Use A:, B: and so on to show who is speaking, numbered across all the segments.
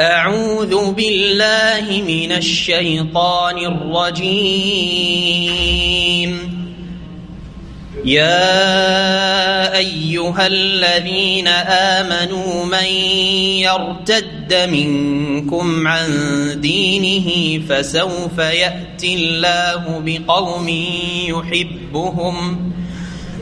A: أعوذ بالله من الشيطان الرجيم. يا أيها الذين آمنوا من يرتد منكم عن دينه فسوف يأتي الله بقوم يحبهم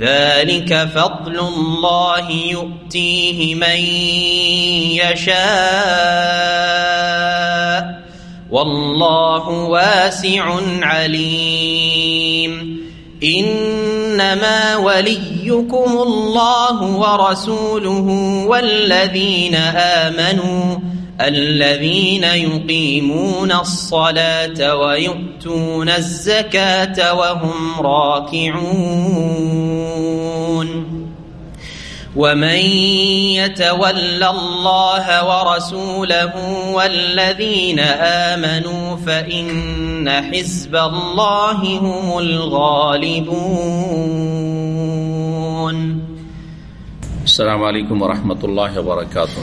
A: ذلك فضل الله يؤتيه من يشاء. والله واسع عليم. إنما وليكم الله ورسوله والذين آمنوا الذين يقيمون الصلاة ويؤتون الزكاة وهم راكعون. ومن يتول الله ورسوله والذين آمنوا فإن حزب الله هم الغالبون.
B: السلام عليكم ورحمة الله وبركاته.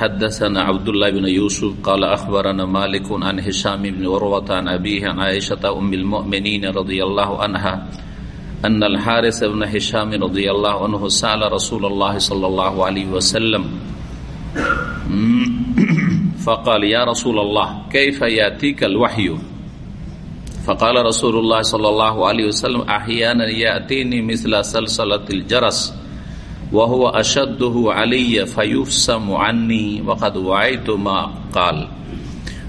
B: حدثنا عبد الله بن يوسف قال أخبرنا مالك عن هشام بن وروة عن أبيه عن عائشة أم المؤمنين رضي الله عنها أن الحارث بن هشام رضي الله عنه سأل رسول الله صلى الله عليه وسلم. فقال يا رسول الله كيف يأتيك الوحي؟ فقال رسول الله صلى الله عليه وسلم أحيانا يأتيني مثل سلسلة الجرس. وهو أشده علي فيفسم عني وقد وعيت ما قال.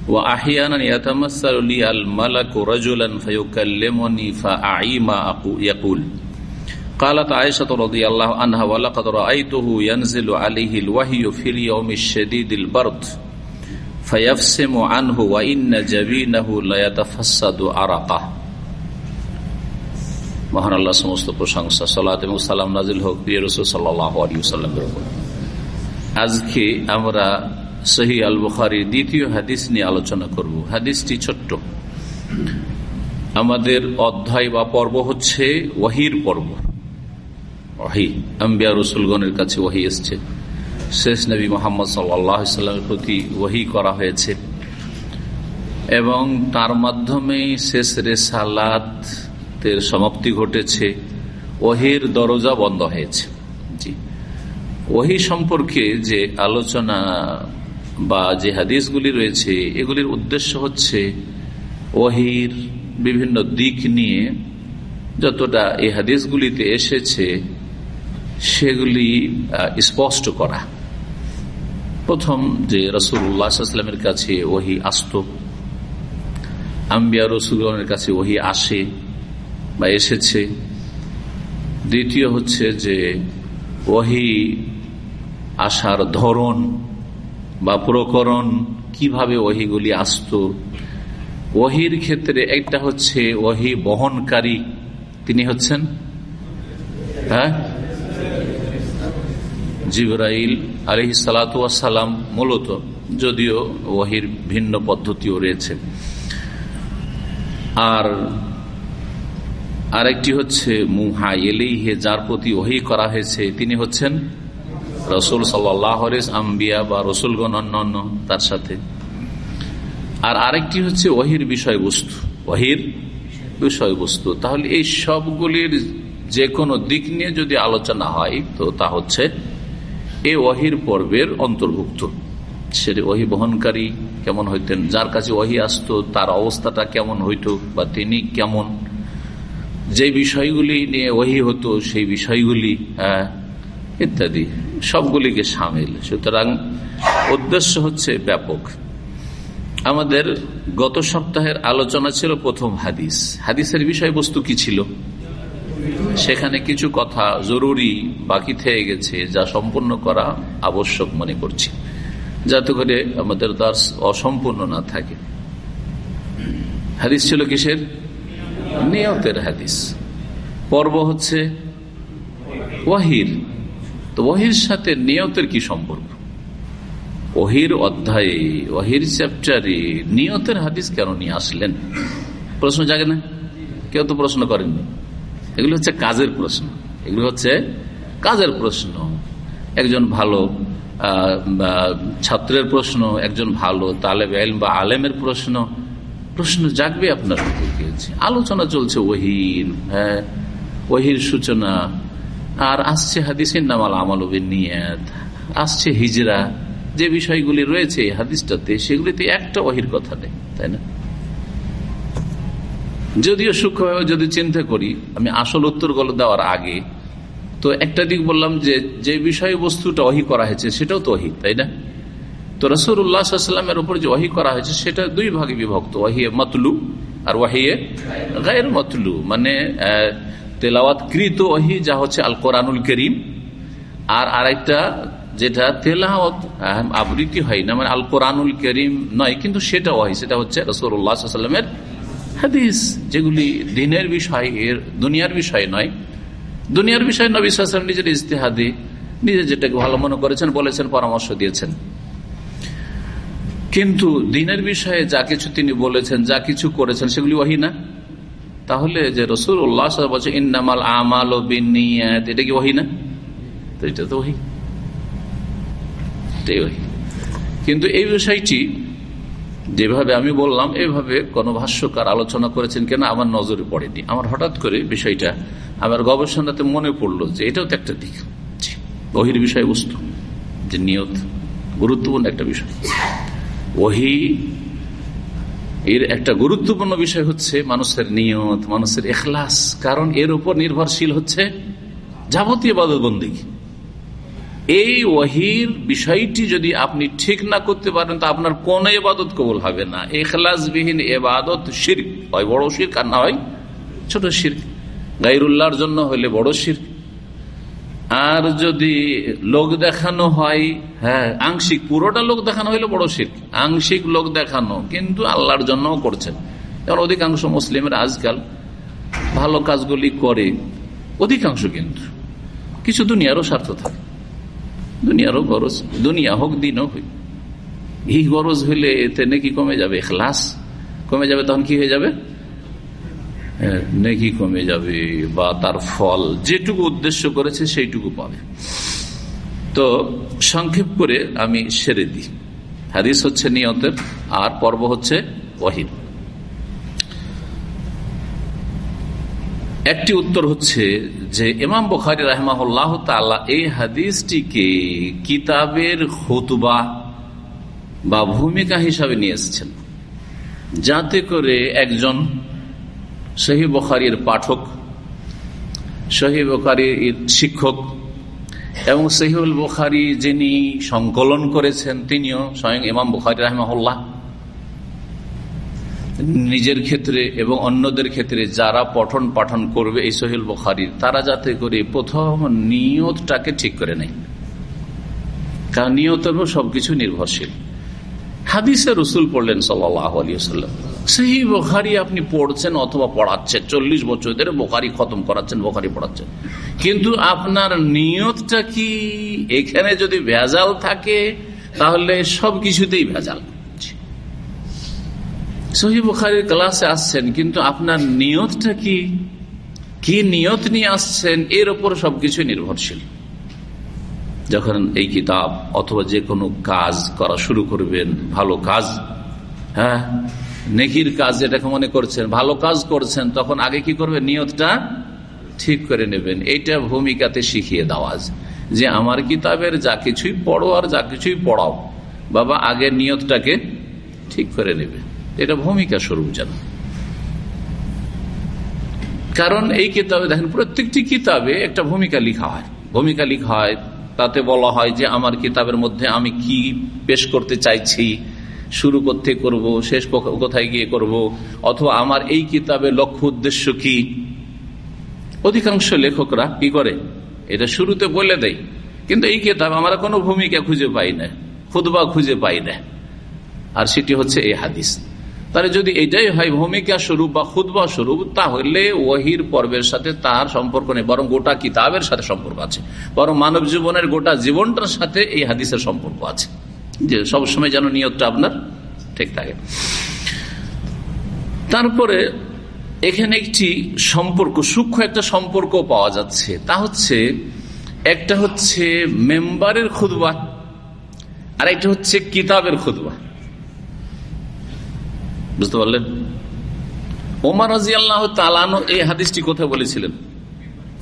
B: وأحيانا يتمثل لي الملك رجلا فيكلمني فأعي ما يقول. قالت عائشة رضي الله عنها ولقد رأيته ينزل عليه الوحي في اليوم الشديد البرد فيفسم عنه وإن جبينه ليتفسد عرقه. মহান আল্লাহ সমস্ত প্রশংসা, সালাত এবং সালাম নাজিল হোক প্রিয় রসুল সাল্লাহ আলী সাল্লামের উপর। আজকে আমরা সহি আল বুখারির দ্বিতীয় হাদিস নিয়ে আলোচনা করব। হাদিসটি ছোট্ট। আমাদের অধ্যায় বা পর্ব হচ্ছে ওয়াহির পর্ব। ওয়াহি। আম্বিয়া রসুলগণের কাছে ওয়াহি এসছে। শেষ নবী মোহাম্মদ সাল্লামের প্রতি ওয়াহি করা হয়েছে। এবং তার মাধ্যমে শেষ রেসালাতের সমাপ্তি ঘটেছে, ওহির দরজা বন্ধ হয়েছে। জি। ওহি সম্পর্কে যে আলোচনা বা যে হাদিসগুলি রয়েছে, এগুলির উদ্দেশ্য হচ্ছে ওহির বিভিন্ন দিক নিয়ে যতটা এই হাদিসগুলিতে এসেছে, সেগুলি স্পষ্ট করা। প্রথম যে রসুল্লাহামের কাছে ওহি আসত। আম্বিয়া রসুলের কাছে ওহি আসে। বা এসেছে। দ্বিতীয় হচ্ছে যে ওহি আসার ধরন বা প্রকরণ কীভাবে ওহিগুলি আসত? ওহির ক্ষেত্রে একটা হচ্ছে ওহি বহনকারী। তিনি হচ্ছেন? হ্যাঁ? জিবরাইল আলহি সালাম মূলত, যদিও ওহির ভিন্ন পদ্ধতিও রয়েছে। আর আরেকটি হচ্ছে মুহা এলেইহে যার প্রতি ওহি করা হয়েছে। তিনি হচ্ছেন রসুল সাল্লাহ আম্বিয়া বা রসুলগণ অন্য তার সাথে। আর আরেকটি হচ্ছে ওহির বিষয়বস্তু। ওহির বিষয়বস্তু। তাহলে এই সবগুলির যে কোনো দিক নিয়ে যদি আলোচনা হয়, তো তা হচ্ছে এ ওহির পর্বের অন্তর্ভুক্ত। সে ওহি বহনকারী কেমন হইতেন, যার কাছে ওহি আসতো, তার অবস্থাটা কেমন হইত, বা তিনি কেমন যে বিষয়গুলি নিয়ে ওহি হতো, সেই বিষয়গুলি হ্যাঁ ইত্যাদি, সবগুলিকে সামিল। সুতরাং উদ্দেশ্য হচ্ছে ব্যাপক। আমাদের গত সপ্তাহের আলোচনা ছিল প্রথম হাদিস। হাদিসের বিষয়বস্তু কি ছিল? সেখানে কিছু কথা জরুরি বাকি থেকে গেছে, যা সম্পূর্ণ করা আবশ্যক মনে করছি। যাতে করে আমাদের তার অসম্পূর্ণ না থাকে। হাদিস ছিল কিসের? নিয়তের হাদিস। পর্ব হচ্ছে ওয়াহির। তো ওয়াহির সাথে নিয়তের কি সম্পর্ক? ওহির অধ্যায়ে ওহির চ্যাপ্টারে নিয়তের হাদিস কেন নিয়ে আসলেন? প্রশ্ন জাগে না? কেউ তো প্রশ্ন করেননি। এগুলো হচ্ছে কাজের প্রশ্ন। এগুলো হচ্ছে কাজের প্রশ্ন। একজন ভালো ছাত্রের প্রশ্ন, একজন ভালো তালেব এলম বা আলেমের প্রশ্ন প্রশ্ন জাগবে আপনার আলোচনা চলছে ওহির হ্যাঁ ওহির সূচনা। আর আসছে হাদিসের নামাল আমল নিয়াত আসছে হিজরা। যে বিষয়গুলি রয়েছে হাদিসটাতে, সেগুলিতে একটা ওহির কথা নেই, তাই না? যদিও সূক্ষ্মভাবে যদি চিন্তা করি, আমি আসল উত্তরগুলো দেওয়ার আগে, তো একটা দিক বললাম যে যে বিষয়বস্তুটা অহি করা হয়েছে, সেটাও তো অহি তাই না? তো রসুল্লাহামের উপর যে ওয়াহি করা হয়েছে, সেটা দুই ভাগে বিভক্ত। ওয়াহিয়ে মতলু আর ওয়াহিয়ে গায়ের মতলু। মানে তেলাওয়াতকৃত ওহি যা হচ্ছে আল কোরআনুল করিম। আর আরেকটা যেটা তেলাওয়াত আবৃত্তি হয় না মানে আল কোরআনুল করিম নয়, কিন্তু সেটা ওয়াহি, সেটা হচ্ছে রসুল্লাহামের হাদিস। যেগুলি দিনের বিষয়, এর দুনিয়ার বিষয় নয়। দুনিয়ার বিষয় নবী সাল্লাম নিজের ইস্তেহাদি নিজে যেটাকে ভালো মনে করেছেন, বলেছেন, পরামর্শ দিয়েছেন। কিন্তু দিনের বিষয়ে যা কিছু তিনি বলেছেন, যা কিছু করেছেন, সেগুলি ওহি না? তাহলে যে রসুল উল্লাহ বলছে ইন্নামাল আমাল ও বিনিয়াত এটা কি ওহি না? তো এটা তো ওহি কিন্তু এই বিষয়টি যেভাবে আমি বললাম, এভাবে কোন ভাষ্যকার আলোচনা করেছেন কেন আমার নজরে পড়েনি। আমার হঠাৎ করে বিষয়টা আমার গবেষণাতে মনে পড়ল যে এটাও তো একটা দিক। ওহির বিষয়বস্তু, যে নিয়ত, গুরুত্বপূর্ণ একটা বিষয়। ওহি এর একটা গুরুত্বপূর্ণ বিষয় হচ্ছে মানুষের নিয়ত, মানুষের এখলাস, কারণ এর উপর নির্ভরশীল হচ্ছে যাবতীয় বাদবন্দি এই ওহির বিষয়টি যদি আপনি ঠিক না করতে পারেন, তো আপনার কোন এবাদত কবল হবে না। এখলাসবিহীন এবাদত শির হয় বড় শির আর না হয় ছোট শির গাইরুল্লাহর জন্য হইলে বড় শির আর যদি লোক দেখানো হয় হ্যাঁ আংশিক, পুরোটা লোক দেখানো হইলে বড় শির আংশিক লোক দেখানো, কিন্তু আল্লাহর জন্য করছেন। যেমন অধিকাংশ মুসলিমের আজকাল ভালো কাজগুলি করে, অধিকাংশ কিন্তু। কিছু দুনিয়ারও স্বার্থ থাকে। দুনিয়ারও গরজ, দুনিয়া হোক, দিন হোক এই গরজ হইলে এতে নাকি কমে যাবে ক্লাস কমে যাবে, তখন কি হয়ে যাবে? নেকি কমে যাবে বা তার ফল যেটুকু উদ্দেশ্য করেছে সেইটুকু পাবে। তো সংক্ষেপ করে আমি সেরে দিই। হাদিস হচ্ছে নিয়তের, আর পর্ব হচ্ছে ওয়াহিদ একটি উত্তর হচ্ছে যে ইমাম বখারি তাল্লাহ এই হাদিসটিকে কিতাবের হতুবা বা ভূমিকা হিসাবে নিয়ে এসেছেন। যাতে করে একজন সহি বখারির পাঠক সহি বখারির শিক্ষক এবং সহিউল বুখারি যিনি সংকলন করেছেন, তিনিও স্বয়ং ইমাম বুখারি রাহমাহুল্লাহ। নিজের ক্ষেত্রে এবং অন্যদের ক্ষেত্রে যারা পঠন পাঠন করবে এই সহিল বখারির, তারা যাতে করে প্রথম নিয়তটাকে ঠিক করে নেয়। কারণ নিয়তের সবকিছু নির্ভরশীল। হাদিসে রসুল পড়লেন সাল্লাহ আলিয়াল্লাম সেই বোখারি আপনি পড়ছেন অথবা পড়াচ্ছেন, চল্লিশ বছর ধরে বোখারি খতম করাচ্ছেন, বোখারি পড়াচ্ছেন। কিন্তু আপনার নিয়তটা কি? এখানে যদি ভেজাল থাকে, তাহলে সবকিছুতেই ভেজাল। সহি বুখারির ক্লাসে আসছেন, কিন্তু আপনার নিয়তটা কি? কি নিয়ত নিয়ে আসছেন? এর ওপর সবকিছু নির্ভরশীল। যখন এই কিতাব অথবা যে কোনো কাজ করা শুরু করবেন, ভালো কাজ হ্যাঁ? নেকির কাজ যেটাকে মনে করছেন, ভালো কাজ করছেন, তখন আগে কি করবেন? নিয়তটা ঠিক করে নেবেন। এইটা ভূমিকাতে শিখিয়ে দেওয়া যে আমার কিতাবের যা কিছুই পড়ো আর যা কিছুই পড়াও, বাবা আগের নিয়তটাকে ঠিক করে নেবে। এটা ভূমিকা স্বরূপ যেন। কারণ এই কিতাবে দেখেন, প্রত্যেকটি কিতাবে একটা ভূমিকা লিখা হয়। ভূমিকা লিখা হয়, তাতে বলা হয় যে আমার কিতাবের মধ্যে আমি কি পেশ করতে চাইছি শুরু করতে করব, শেষ কোথায় গিয়ে করব, অথবা আমার এই কিতাবের লক্ষ্য উদ্দেশ্য কি? অধিকাংশ লেখকরা কি করে? এটা শুরুতে বলে দেয়, কিন্তু এই কিতাব আমরা কোনো ভূমিকা খুঁজে পাই না খুদবা খুঁজে পাই না। আর সেটি হচ্ছে এই হাদিস। তাহলে যদি এটাই হয় ভূমিকা স্বরূপ বা খুদবা স্বরূপ, তাহলে ওহির পর্বের সাথে তার সম্পর্ক নেই, বরং গোটা কিতাবের সাথে সম্পর্ক আছে। বরং মানব জীবনের গোটা জীবনটার সাথে এই হাদিসের সম্পর্ক আছে। যে সবসময় যেন নিয়তটা আপনার ঠিক থাকে। তারপরে এখানে একটি সম্পর্ক, সূক্ষ্ম একটা সম্পর্ক পাওয়া যাচ্ছে। তা হচ্ছে, একটা হচ্ছে মেম্বারের খুদবা, আর একটা হচ্ছে কিতাবের খুদবা। বুঝতে পারলেন? ওমার রাজি আল্লাহ তালানো এই হাদিসটি কোথায় বলেছিলেন?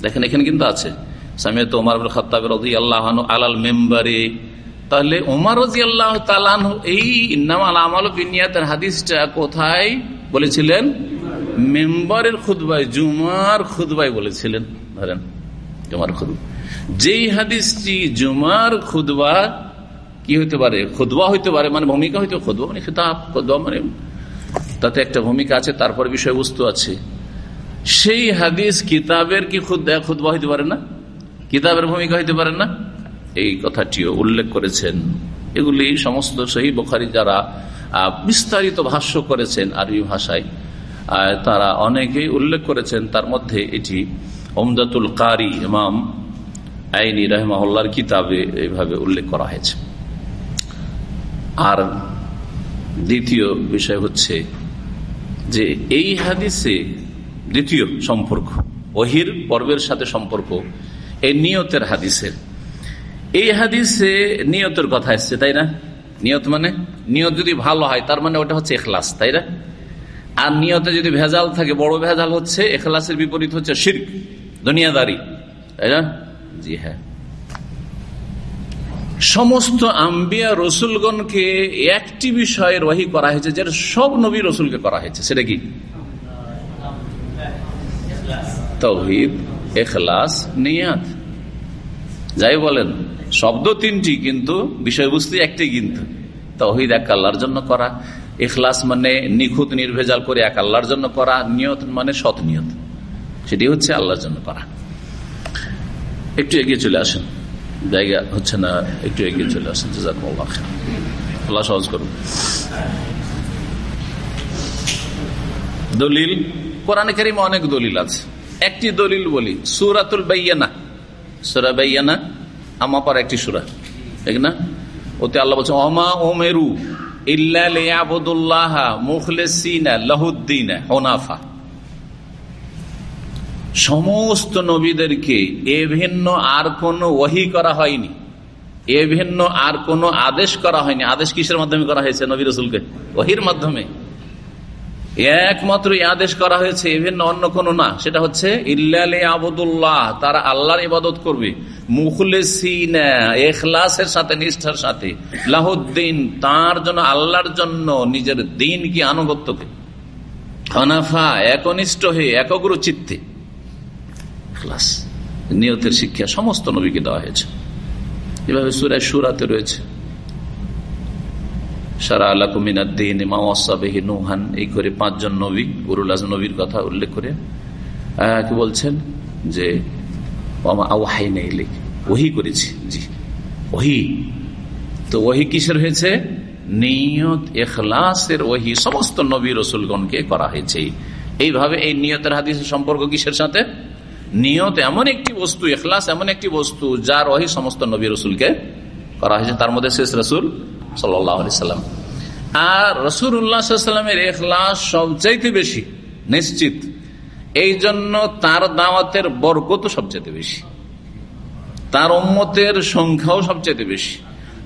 B: দেখেন, এখানে কিন্তু আছে। সামিয়ত ওমার খতাব রাজি আল্লাহ আলাল মেম্বারে তাহলে আল্লাহ তালানো এই ইন্নামাল আমাল বিনিয়াতের হাদিসটা কোথায় বলেছিলেন? মেম্বারের খুদবাই জুমার খুদবাই বলেছিলেন। ধরেন, জুমার খুদ যেই হাদিসটি জুমার খুদবা কি হইতে পারে? খুদবা হইতে পারে মানে ভূমিকা হইতে খুদবা মানে খেতাব খুদবা মানে তাতে একটা ভূমিকা আছে, তারপর বিষয়বস্তু আছে। সেই হাদিস কিতাবের কি খুদ খুদবা হইতে পারে না? কিতাবের ভূমিকা হইতে পারে না? এই কথাটিও উল্লেখ করেছেন। এগুলি সমস্ত সেই বোখারি যারা বিস্তারিত ভাষ্য করেছেন আরবি ভাষায় তারা অনেকেই উল্লেখ করেছেন। তার মধ্যে এটি ওমদাতুল কারি ইমাম আইনি রহমার কিতাবে এইভাবে উল্লেখ করা হয়েছে। আর দ্বিতীয় বিষয় হচ্ছে যে এই হাদিসে দ্বিতীয় সম্পর্ক, ওহির পর্বের সাথে সম্পর্ক, এই নিয়তের হাদিসের। এই হাদিসে নিয়তের কথা এসছে, তাই না? নিয়ত মানে? নিয়ত যদি ভালো হয়, তার মানে ওটা হচ্ছে এখলাস তাই না? আর নিয়তে যদি ভেজাল থাকে, বড় ভেজাল হচ্ছে এখলাসের বিপরীত হচ্ছে শির্ক, দুনিয়াদারি, তাই না? জি হ্যাঁ। সমস্ত আম্বিয়া রসুলগণকে একটি বিষয়ে রহি করা হয়েছে, যেটা সব নবী রসুলকে করা হয়েছে, সেটা কি? তৌহিদ এখলাস নিয়াত। যাই বলেন শব্দ তিনটি, কিন্তু বিষয়বস্তু একটি কিন্তু। তহিদ এক আল্লাহর জন্য করা এখলাস মানে নিখুঁত, নির্ভেজাল করে এক আল্লাহর জন্য করা, নিয়ত মানে সৎ নিয়ত। সেটি হচ্ছে আল্লাহর জন্য করা। একটু এগিয়ে চলে আসেন। জায়গা হচ্ছে না, একটু এগিয়ে চলে আসেন। আল্লাহ সহজ করুন। দলিল, কোরআন অনেক দলিল আছে। একটি দলিল বলি, সুরাতুল বাইয়ানা। সুরা বাইয়ানা আমা পর একটি সুরা, ঠিক না? ওতে আল্লাহ বলছে অমা ওমেরু সমস্ত নবীদেরকে এ ভিন্ন আর কোন ওহি করা হয়নি। এ ভিন্ন আর কোন আদেশ করা হয়নি। আদেশ কিসের মাধ্যমে করা হয়েছে নবী রসুলকে? ওহির মাধ্যমে। একমাত্র আদেশ করা হয়েছে এ অন্য কোন না। সেটা হচ্ছে ইল্লালে আবদুল্লাহ তারা আল্লাহর ইবাদত করবে। এখলাসের সাথে, নিষ্ঠার সাথে। লাহুদ্দিন, তার জন্য, আল্লাহর জন্য নিজের দিন কি আনুগত্যকে। হনাফা একনিষ্ঠ হয়ে একগ্র চিত্তে নিয়তের শিক্ষা, সমস্ত নবীকে দেওয়া হয়েছে। এভাবে সুরায় সুরাতে রয়েছে। সারা আল্লাহ কুমিনাদ্দিন ইমামসাবেহি নুহান। এই করে পাঁচজন নবী আজ নবীর কথা উল্লেখ করে কি বলছেন? যে ওহি করেছি, জি। ওহি। তো ওহি কিসের হয়েছে? নিয়ত এখলাসের ওহি। সমস্ত নবী রসুলগণকে করা হয়েছে। এইভাবে এই নিয়তের হাদিসের সম্পর্ক কিসের সাথে? নিয়ত এমন একটি বস্তু, এখলাস এমন একটি বস্তু, যার ওহি সমস্ত নবী রসুলকে করা হয়েছে। তার মধ্যে শেষ রসুল সাল্লাম। আর রসুর উল্লাহামের এখলাস সবচাইতে বেশি, নিশ্চিত। এই জন্য তার দাওয়াতের বরকত সবচেয়ে বেশি। তার ওম্মতের সংখ্যাও সবচেয়ে বেশি।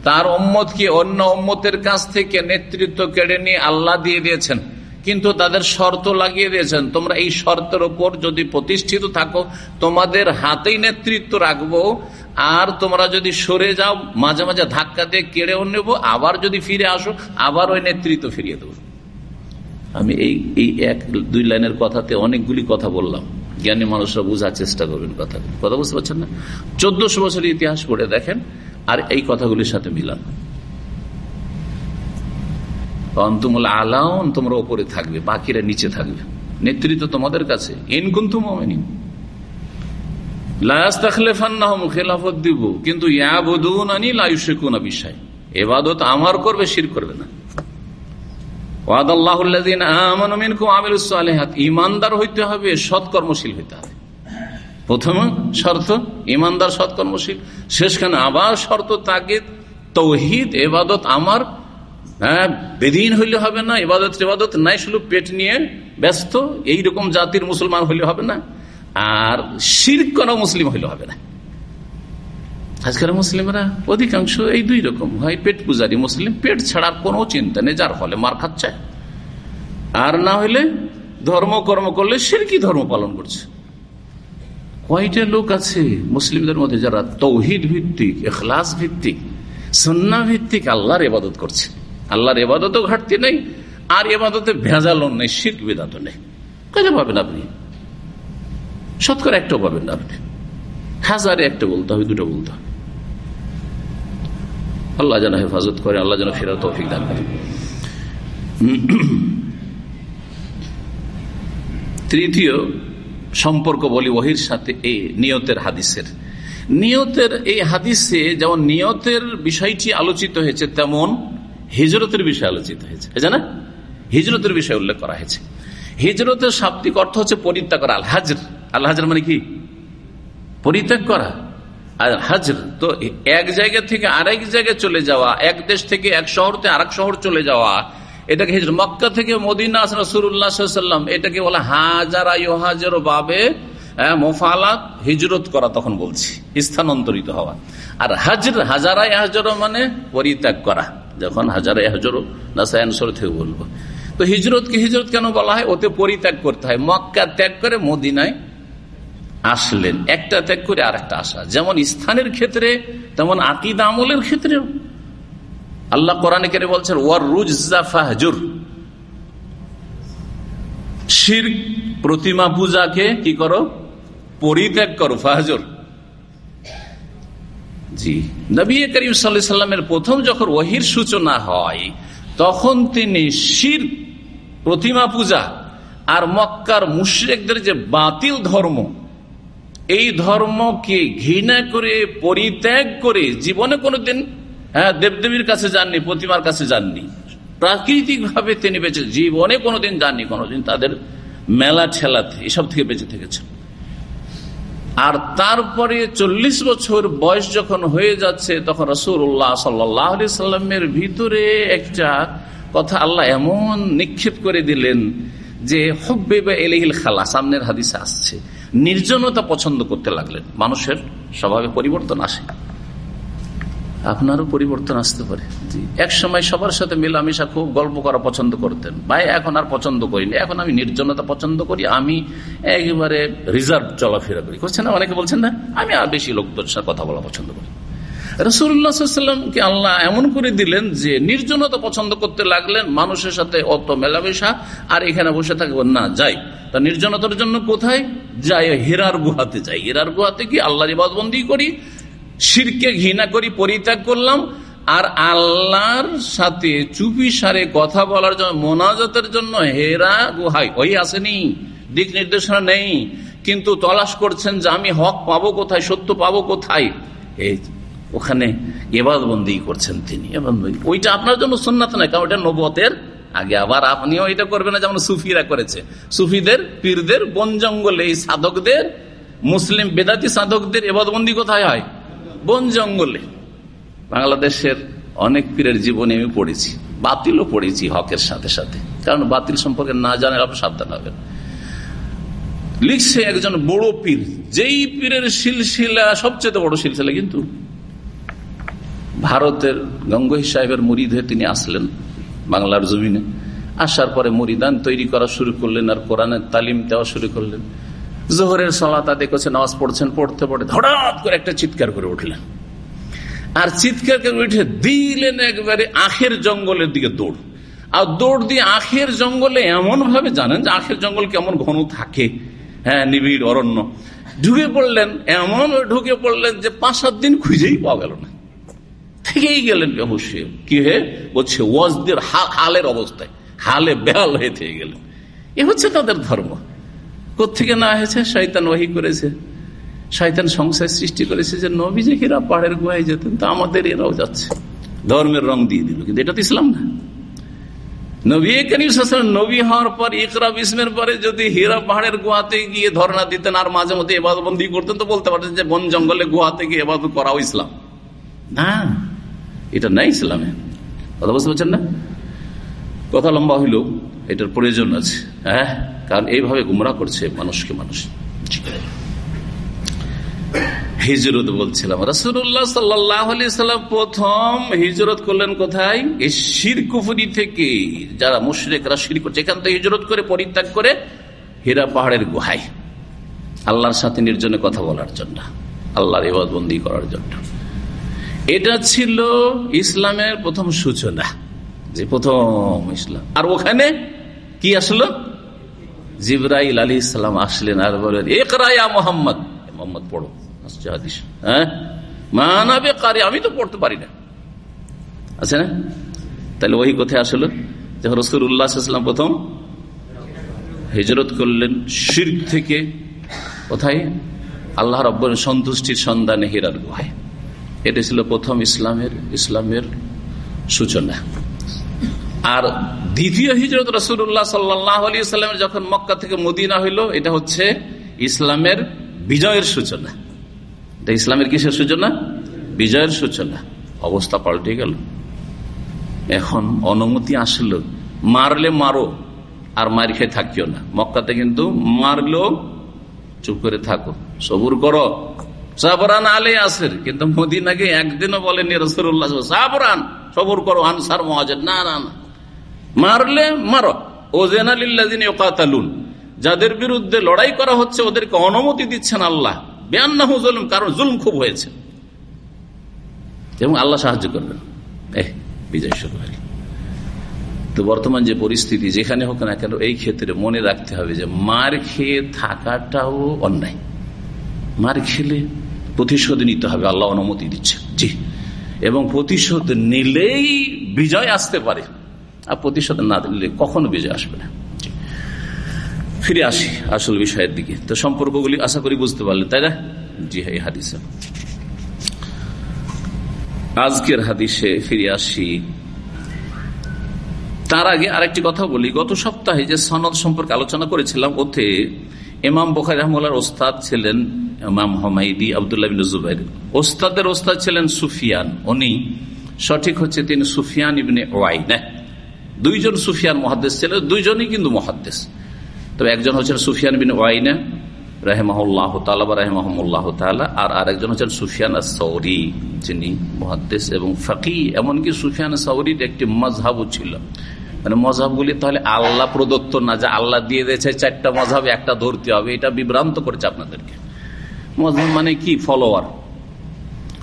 B: তার ওম্মতকে অন্য ওম্মতের কাছ থেকে নেতৃত্ব কেড়ে নিয়ে আল্লাহ দিয়ে দিয়েছেন? কিন্তু তাদের শর্ত লাগিয়ে দিয়েছেন, তোমরা এই শর্তের ওপর যদি প্রতিষ্ঠিত থাকো, তোমাদের হাতেই নেতৃত্ব রাখব। আর তোমরা যদি সরে যাও, মাঝে মাঝে ধাক্কা দিয়ে কেড়েও নেব। আবার যদি ফিরে আসো, আবার ওই নেতৃত্ব ফিরিয়ে দেবো। আমি এই এই এক, দুই লাইনের কথাতে অনেকগুলি কথা বললাম। জ্ঞানী মানুষরা বোঝার চেষ্টা করবেন কথা কথা বুঝতে পারছেন না? চোদ্দশো বছরের ইতিহাস পড়ে দেখেন, আর এই কথাগুলির সাথে মিলান। অন্তমূল আলাউন তোমরা ওপরে থাকবে, বাকিরা নিচে থাকবে। নেতৃত্ব তোমাদের কাছে। আমার করবে, শির করবে না। ইমানদার হইতে হবে, সৎকর্মশীল হইতে হবে। প্রথম শর্ত ইমানদার সৎকর্মশীল। শেষখানে আবার শর্ত তাকে তৌহিদ, এবাদত আমার হ্যাঁ বেদিন হইলে হবে না এবাদত এবাদত নাই, শুধু পেট নিয়ে ব্যস্ত, এইরকম জাতির মুসলমান হইলে হবে না, আর শির করা মুসলিম হইলে হবে না। আজকের মুসলিমরা অধিকাংশ এই দুই রকম, হয় পেট পূজারি মুসলিম, পেট ছাড়ার কোনো চিন্তা নেই, যার ফলে মার খাচ্ছে। আর না হইলে ধর্ম কর্ম করলে কি ধর্ম পালন করছে। কয়টা লোক আছে মুসলিমদের মধ্যে যারা তৌহিদ ভিত্তিক, এখলাস ভিত্তিক সন্না ভিত্তিক আল্লাহর এবাদত করছে। আল্লাহর এবাদতও ঘাটতি নেই, আর এবাদতে ভেজালও নেই শিখ বেদাত নেই। কাজে পাবেন আপনি? শতকরা একটা পাবেন না আপনি। হাজারে একটা বলতে হবে, দুটো বলতে হবে। আল্লাহ যেন হেফাজত করে, আল্লাহ যেন ফেরার তৌফিক দান করে। তৃতীয়, সম্পর্ক বলি ওহির সাথে এই নিয়তের হাদিসের। নিয়তের এই হাদিসে যেমন নিয়তের বিষয়টি আলোচিত হয়েছে, তেমন হিজরতের বিষয় আলোচিত হয়েছে। না হিজরতের বিষয় উল্লেখ করা হয়েছে। হিজরতের শাব্দিক অর্থ হচ্ছে পরিত্যাগ করা আল হাজর আল হাজর মানে কি? পরিত্যাগ করা। আর হাজর তো এক জায়গা থেকে আরেক জায়গায় চলে যাওয়া, এক দেশ থেকে এক শহর থেকে আরেক শহর চলে যাওয়া, এটাকে হিজর মক্কা থেকে মদিনা রসুল্লাহাম এটাকে বলা হাজারা হাজার বাবে মোফালাত হিজরত করা তখন বলছি, স্থানান্তরিত হওয়া। আর হাজর, হাজারা হাজর মানে পরিত্যাগ করা। যখন হাজারা হাজর নাসায়নসর থেকে বলব। তো হিজরতকে হিজরত কেন বলা হয়? ওতে পরিত্যাগ করতে হয়। মক্কা ত্যাগ করে মদিনায় আসলেন। একটা ত্যাগ করে আর একটা আসা। যেমন স্থানের ক্ষেত্রে, তেমন আকিদ আমলের ক্ষেত্রেও। আল্লাহ কোরআন কেন বলছেন, ওয়ার রুজাফাহজুর শির প্রতিমা পূজাকে কি করো? পরিত্যাগ করো, ফাহজুর। জি। নবী করিম সাল্লামের প্রথম যখন ওহির সূচনা হয়, তখন তিনি শির, প্রতিমা পূজা আর মক্কার মুশ্রেকদের যে বাতিল ধর্ম, এই ধর্মকে ঘৃণা করে, পরিত্যাগ করে জীবনে কোনোদিন হ্যাঁ দেবদেবীর কাছে যাননি, প্রতিমার কাছে যাননি। প্রাকৃতিক ভাবে তিনি বেঁচে, জীবনে কোনোদিন যাননি, কোনোদিন তাদের মেলা ঠেলাতে, এসব থেকে বেঁচে থেকেছেন। আর তারপরে চল্লিশ বছর বয়স যখন হয়ে যাচ্ছে, তখন রসুল্লাহ সাল্লামের ভিতরে একটা কথা আল্লাহ এমন নিক্ষেপ করে দিলেন যে, হব্বে বা এলেহিল খালা সামনের হাদিসে আসছে। নির্জনতা পছন্দ করতে লাগলেন। মানুষের স্বভাবে পরিবর্তন আসে। আপনারও পরিবর্তন আসতে পারে। এক সময় সবার সাথে মেলামেশা খুব গল্প করা পছন্দ করতেন। ভাই, এখন আর পছন্দ করি করিনি এখন আমি নির্জনতা পছন্দ করি। আমি একেবারে রিজার্ভ চলাফেরা করি। করছেন না? অনেকে বলছেন না, আমি আর বেশি লোকদের সাথে কথা বলা পছন্দ করি। রসুল্লাহামকে আল্লাহ এমন করে দিলেন যে নির্জনতা পছন্দ করতে লাগলেন মানুষের সাথে অত মেলামেশা, আর এখানে বসে থাকবেন না, যাই। তা নির্জনতার জন্য কোথায়? যাই, হেরার গুহাতে যাই। হেরার গুহাতে কি আল্লাহ ইবাদবন্দি করি। শিরকে ঘৃণা করি, পরিত্যাগ করলাম, আর আল্লাহর সাথে চুপি সারে কথা বলার জন্য, মোনাজতের জন্য হেরা গুহাই ওই আসেনি, দিক নির্দেশনা নেই, কিন্তু তলাশ করছেন যে আমি হক পাবো কোথায়, সত্য পাবো কোথায়। এই ওখানে এবাদবন্দি করছেন তিনি ওইটা আপনার জন্য সুন্নাত নয়, কারণ ওইটা নবতের আগে। আবার আপনিও এটা করবেন না, যেমন সুফিরা করেছে। সুফিদের, পীরদের, বন জঙ্গলে এই সাধকদের, মুসলিম বেদাতি সাধকদের এবাদবন্দি কোথায় হয়? বন জঙ্গলে। বাংলাদেশের অনেক পীরের জীবনে আমি পড়েছি। বাতিলও পড়েছি হকের সাথে সাথে। কারণ বাতিল সম্পর্কে না জানে আপনি সাবধান হবেন। লিখছে একজন বড় পীর। যেই পীরের শিলশিলা সবচেয়ে বড় শিলশিলা কিন্তু ভারতের গঙ্গোহী সাহেবের মুরিদ হয়ে তিনি আসলেন বাংলার জমিনে। আসার পরে মুরিদান তৈরি করা শুরু করলেন আর কোরআনের তালিম দেওয়া শুরু করলেন। জোহরের সলাত আদে করছে, নামাজ পড়ছেন, পড়তে পড়তে হঠাৎ করে একটা চিৎকার করে উঠলেন। আর চিৎকার করে উঠে দিলেন একবারে আখের জঙ্গলের দিকে দৌড়। আর দৌড় দিয়ে আখের জঙ্গলে এমন ভাবে জানেন যে আখের জঙ্গল কেমন ঘন থাকে হ্যাঁ নিবিড়, অরণ্য। ঢুকে পড়লেন, এমন ঢুকে পড়লেন যে পাঁচ, সাত দিন খুঁজেই পাওয়া গেল না। থেকেই গেলেন অবশ্যই কি হে? বলছে, ওয়াজদের হালের অবস্থায়, হালে বেহাল হয়ে থেকে গেলেন। এ হচ্ছে তাদের ধর্ম। কোথেকে না হয়েছে? শৈতান ওয়াহি করেছে। শয়তান সংসার সৃষ্টি করেছে যে নবী যে কিরা পাহাড়ের গুহায় যেতেন, তা আমাদের এরাও যাচ্ছে। ধর্মের রং দিয়ে দিল, কিন্তু এটা তো ইসলাম না। নবী নবী হওয়ার পর ইকরা বিস্মের পরে যদি হীরা পাহাড়ের গুহাতে গিয়ে ধর্ণা দিতেন আর মাঝে মধ্যে এবাদবন্দি করতেন, তো বলতে পারতেন যে বন জঙ্গলে গুহাতে গিয়ে এবাদত করাও ইসলাম। না, এটা নাই ইসলামে। কথা বুঝতে পারছেন না? কথা লম্বা হইল, এটার প্রয়োজন আছে। হ্যাঁ? কারণ এইভাবে গুমরা করছে মানুষকে মানুষ। হিজরত বলছিলাম রসুল্লাহ সাল্লাম প্রথম হিজরত করলেন কোথায়? এই শিরকুফুরি থেকে। যারা মুশ্রেকরা শির করছে, এখান থেকে হিজরত করে, পরিত্যাগ করে হীরা পাহাড়ের গুহায়। আল্লাহর সাথে নির্জনে কথা বলার জন্য, আল্লাহর এবাদবন্দি করার জন্য। এটা ছিল ইসলামের প্রথম সূচনা, যে প্রথম ইসলাম। আর ওখানে কি আসলো? জিব্রাইল আলী ইসলাম আসলেন আর বলেন একরায়া মোহাম্মদ। মোহাম্মদ পড়ো হাদিস হ্যাঁ? মানাবে কারে আমি তো পড়তে পারি না। আছে না? তাহলে ওই কোথায় আসলো যখন রসুল উল্লাহাম প্রথম হিজরত করলেন শির থেকে। কোথায়? আল্লাহ রব্বর সন্তুষ্টির সন্ধানে হীরার গুহায়। এটা ছিল প্রথম ইসলামের ইসলামের সূচনা। আর দ্বিতীয় হিজরত রসুল্লাহ সাল্লাহ সাল্লামের যখন মক্কা থেকে মদিনা হইল, এটা হচ্ছে ইসলামের বিজয়ের সূচনা। এটা ইসলামের কিসের সূচনা? বিজয়ের সূচনা। অবস্থা পাল্টে গেল। এখন অনুমতি আসলো। মারলে মারো, আর মার খেয়ে থাকিও না। মক্কাতে কিন্তু মারলেও চুপ করে থাকো। সবুর করো। সাবরান আলে আসের। কিন্তু মদিনাকে একদিনও বলেনি রসুল্লাহ সাবরান, সবুর করো, আনসার মহাজের। না না না। মারলে মারো। ও জেনালিল্লাদিন যাদের বিরুদ্ধে লড়াই করা হচ্ছে, ওদেরকে অনুমতি দিচ্ছেন আল্লাহ। বেআনাহ জুলুম, কারণ জুলুম খুব হয়েছে। এবং আল্লাহ সাহায্য করবেন। বিজয় তো বর্তমান যে পরিস্থিতি, যেখানে হোক না কেন, এই ক্ষেত্রে মনে রাখতে হবে যে মার খেয়ে থাকাটাও অন্যায়। মার খেলে প্রতিশোধ নিতে হবে, আল্লাহ অনুমতি দিচ্ছে জি। এবং প্রতিশোধ নিলেই বিজয় আসতে পারে। আর প্রতিশোধ না দিলে কখনো বিজয় আসবে না। ফিরে আসি আসল বিষয়ের দিকে। তো সম্পর্কগুলি আশা করি বুঝতে পারলেন, তাই না? জি হ্যাঁ হাদিসে। আজকের হাদিসে ফিরে আসি। তার আগে আরেকটি কথা বলি। গত সপ্তাহে যে সনদ সম্পর্কে আলোচনা করেছিলাম, ওতে এমাম বোখারি রহমার ওস্তাদ ছিলেন ইমাম হমাইদি আবদুল্লাহ জুবাইর। ওস্তাদের ওস্তাদ ছিলেন সুফিয়ান। উনি সঠিক হচ্ছে তিনি সুফিয়ান ইবনে ওয়াইনা দুইজন সুফিয়ান মহাদ্দেশ ছিলেন দুইজনই কিন্তু মহাদ্দেশ তবে একজন হচ্ছেন সুফিয়ান বিন ওয়াইনা রাহেমাহুল্লাহ তালা বা রাহেমাহমুল্লাহ তালা আর আরেকজন হচ্ছেন সুফিয়ান সৌরি যিনি মহাদ্দেশ এবং ফাকি, এমনকি সুফিয়ান সৌরির একটি মজহাবও ছিল। মানে মজাবগুলি তাহলে আল্লাহ প্রদত্ত না, যে আল্লাহ দিয়ে দিয়েছে চারটা মজাব একটা ধরতে হবে, এটা বিভ্রান্ত করেছে আপনাদেরকে। মজাব মানে কি? ফলোয়ার।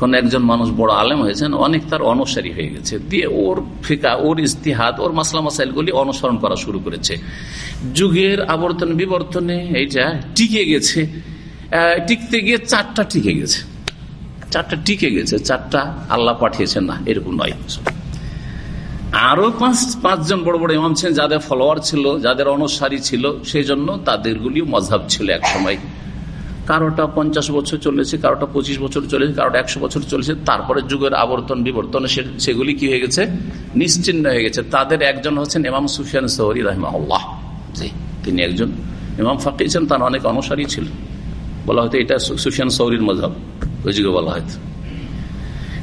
B: কোন একজন মানুষ বড় আলেম হয়েছেন, অনেক তার অনুসারী হয়ে গেছে। দিয়ে ওর ফিকা, ওর ইস্তিহাদ ওর মাসলা মাসাইলগুলি অনুসরণ করা শুরু করেছে। যুগের আবর্তন বিবর্তনে এইটা টিকে গেছে। টিকতে গিয়ে চারটা টিকে গেছে। চারটা টিকে গেছে, চারটা আল্লাহ পাঠিয়েছেন না, এরকম নয়। আরও পাঁচ, পাঁচজন বড় বড় ইমাম ছিলেন, যাদের ফলোয়ার ছিল, যাদের অনুসারী ছিল সেই জন্য তাদেরগুলি মজাব ছিল এক সময়। কারোটা পঞ্চাশ বছর চলেছে, কারোটা পঁচিশ বছর চলেছে, কারোটা একশো বছর চলেছে, তারপরে যুগের আবর্তন, বিবর্তন সেগুলি কি হয়ে গেছে? নিশ্চিন্ন হয়ে গেছে। তাদের একজন হচ্ছেন ইমাম সুফিয়ান সৌরি রহমাল্লাহ জি, তিনি একজন এমাম ইমাম ফাঁকিয়েছেন তার অনেক অনুসারী ছিল। বলা হয়তো এটা সুফিয়ান সৌরির মজাব ওই যুগে বলা হয়তো।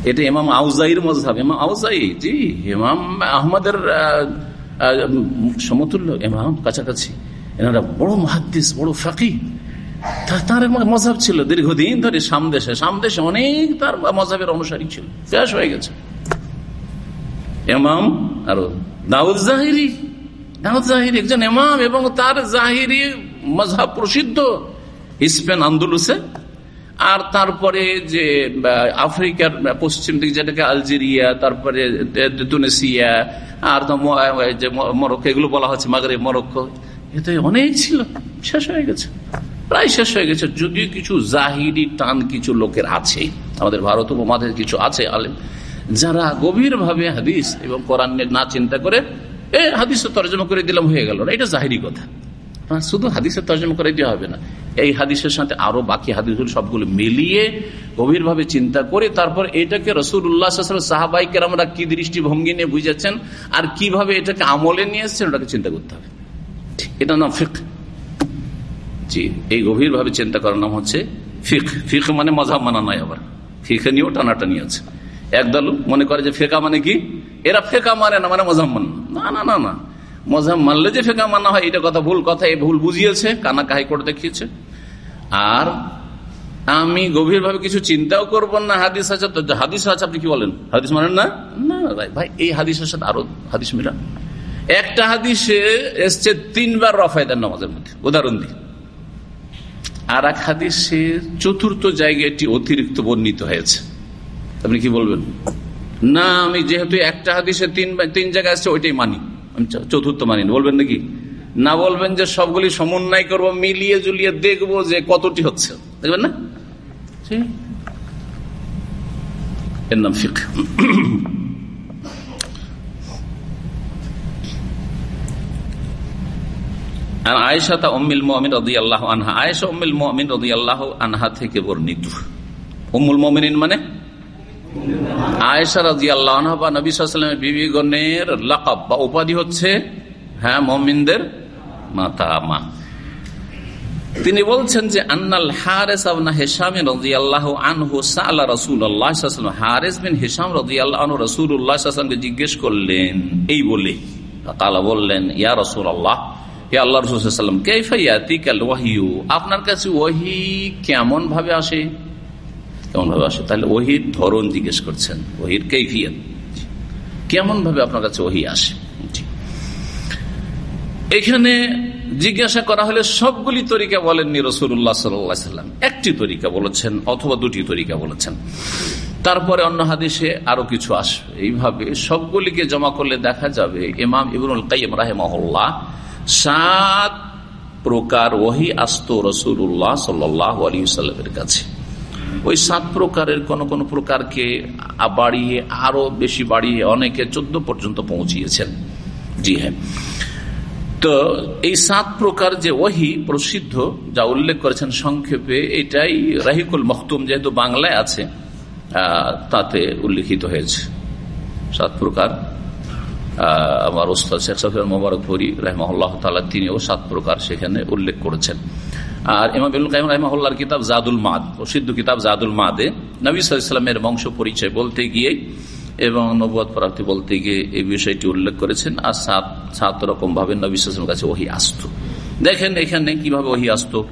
B: এটা ইমাম আউজাইর মজাব ইমাম আউজাই, জি, ইমাম আহমদের সমতুল্য ইমাম কাছাকাছি। এনারা বড় মহাদ্দিস, বড় ফাঁকি। তার মজাব ছিল, দীর্ঘদিন ধরে সামদেশে সামদেশে অনেক তার মজাবের অনুসারী ছিল। শেষ হয়ে গেছে। এমাম আরও দাউদ জাহিরি দাউদ জাহিরি একজন এমাম এবং তার জাহিরি মজাব প্রসিদ্ধ স্পেন আন্দোলসে। আর তারপরে যে আফ্রিকার পশ্চিম দিকে যেটাকে আলজেরিয়া, তারপরে তুনেসিয়া, আর মরক্কো, এগুলো বলা হচ্ছে মাগরে মরক্কো। এতে অনেক ছিল। শেষ হয়ে গেছে। প্রায় শেষ হয়ে গেছে। যদিও কিছু জাহিরি টান কিছু লোকের আছে, আমাদের ভারত উপমাদের কিছু আছে আলেম, যারা গভীরভাবে হাদিস এবং কোরআন না চিন্তা করে, এ হাদিসে তর্জমা করে দিলাম, হয়ে গেল। না, এটা জাহিরি কথা। শুধু হাদিসের তর্জমা করে দেওয়া হবে না। এই হাদিসের সাথে আরও বাকি হাদিসগুলো সবগুলো মিলিয়ে গভীরভাবে চিন্তা করে, তারপর এটাকে রসুল উল্লাহ সাহাবাইকের আমরা কি দৃষ্টিভঙ্গি নিয়ে বুঝেছেন, আর কীভাবে এটাকে আমলে নিয়ে এসছেন, ওটাকে চিন্তা করতে হবে। এটা না, ফিক। জি, এই গভীরভাবে চিন্তা করার নাম হচ্ছে ফিক ফিক মানে মজাব মানা নয় আবার। ফিকে নিয়েও টানাটানি আছে। একদল মনে করে যে ফেকা মানে কি? এরা ফেকা মানে না মানে মজাম মান। না না না না। মজাম মানলে যে ফেকা মানা হয়, এটা কথা ভুল কথা এই ভুল বুঝিয়েছে কানা করে দেখিয়েছে। আর আমি গভীরভাবে কিছু চিন্তাও করব না, হাদিস আছে। তো হাদিস আছে, আপনি কি বলেন? হাদিস মানেন না? না ভাই, এই হাদিসের সাথে আরও হাদিস মিলান। একটা হাদিসে এসছে তিনবার রফায়দার নামাজের মধ্যে। উদাহরণ দিই। আর এক হাদিসে চতুর্থ জায়গায় এটি অতিরিক্ত বর্ণিত হয়েছে। আপনি কি বলবেন? না, আমি যেহেতু একটা হাদিসে তিন তিন জায়গায় আসছে ওইটাই মানি। চতুর্থ মানি বলবেন নাকি? না বলবেন যে সবগুলি সমন্বয় করব, মিলিয়ে জুলিয়ে দেখব যে কতটি হচ্ছে। দেখবেন না? এর নাম আয়েশা তা রদি আল্লাহ আনহা। রদি আল্লাহ আনহা থেকে বর্ণিত। মানে? রাজি আল্লাহ বা নবী সাল্লামের বিবিগণের লাকাব বা উপাধি হচ্ছে হ্যাঁ মমিনদের মাতা, মা। তিনি বলছেন যে, আন্নাল হারেস আবনা হেসামিন রাজি আল্লাহ আনহু সাল্লাহ রসুল আল্লাহ হারেস বিন হেসাম রাজি আল্লাহ আনহু রসুল উল্লাহামকে জিজ্ঞেস করলেন, এই বলে? তালা বললেন, ইয়া রসুল আল্লাহ আল্লাহ রসুলাম কেফাইয়াতিকাল ওয়াহিউ আপনার কাছে ওহি কেমন ভাবে আসে? কেমন ভাবে আসে? তাহলে ওহির ধরন জিজ্ঞেস করছেন, ওহির কৈফিয়ত কেমন ভাবে আপনার কাছে ওহি আসে? এখানে জিজ্ঞাসা করা হলে সবগুলি তরিকা বলেননি রসুল্লাহ সাল্লাম একটি তরিকা বলেছেন অথবা দুটি তরিকা বলেছেন। তারপরে অন্য হাদিসে আরও কিছু আসবে। এইভাবে সবগুলিকে জমা করলে দেখা যাবে ইমাম ইবনুল কাইম রাহেমহল্লা সাত প্রকার ওহি আস্ত রসুল্লাহ সাল্লাহ সাল্লামের কাছে। ওই সাত প্রকারের কোন কোন প্রকারকে বাড়িয়ে আরও বেশি বাড়িয়ে অনেকে চোদ্দ পর্যন্ত পৌঁছিয়েছেন। জি হ্যাঁ। তো এই সাত প্রকার যে ওহি প্রসিদ্ধ, যা উল্লেখ করেছেন সংক্ষেপে, এটাই রাহিকুল মখতুম যেহেতু বাংলায় আছে তাতে উল্লেখিত হয়েছে। সাত প্রকার আমার ওস্তাদ শেখ সাফির মোবারক ভরি রহমাল্লাহ তালা তিনিও সাত প্রকার সেখানে উল্লেখ করেছেন। আর ইমাম কাইম রহমাল্লাহর কিতাব জাদুল মাদ, প্রসিদ্ধ কিতাব জাদুল মাদে। নবী সাল্লামের বংশ পরিচয় বলতে গিয়ে এবং নবদ প্রাপ্তি বলতে গিয়ে এই বিষয়টি উল্লেখ করেছেন। আর সাত সাত রকম ভাবে নবী সাল্লামের কাছে ওহি আসত। দেখেন এখানে কীভাবে ওহি আসত।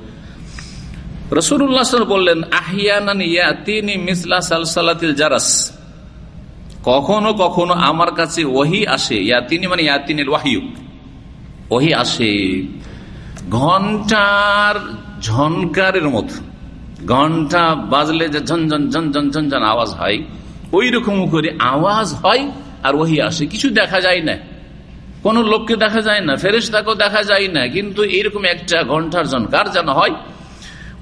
B: রসুল্লাহ বললেন আহিয়ান জারাস। কখনো কখনো আমার কাছে ওহি আসে, ইয়াতিনি মানে ইয়াতিনের ওয়াহিউ ওহি আসে। ঘণ্টার ঝনকারের মতো। ঘণ্টা বাজলে যে ঝনঝন ঝনঝন ঝনঝন আওয়াজ হয় ওই রকম করে আওয়াজ হয় আর ওহি আসে। কিছু দেখা যায় না। কোন লোককে দেখা যায় না ফেরেস্তাকেও দেখা যায় না, কিন্তু এরকম একটা ঘণ্টার ঝনকার যেন হয়,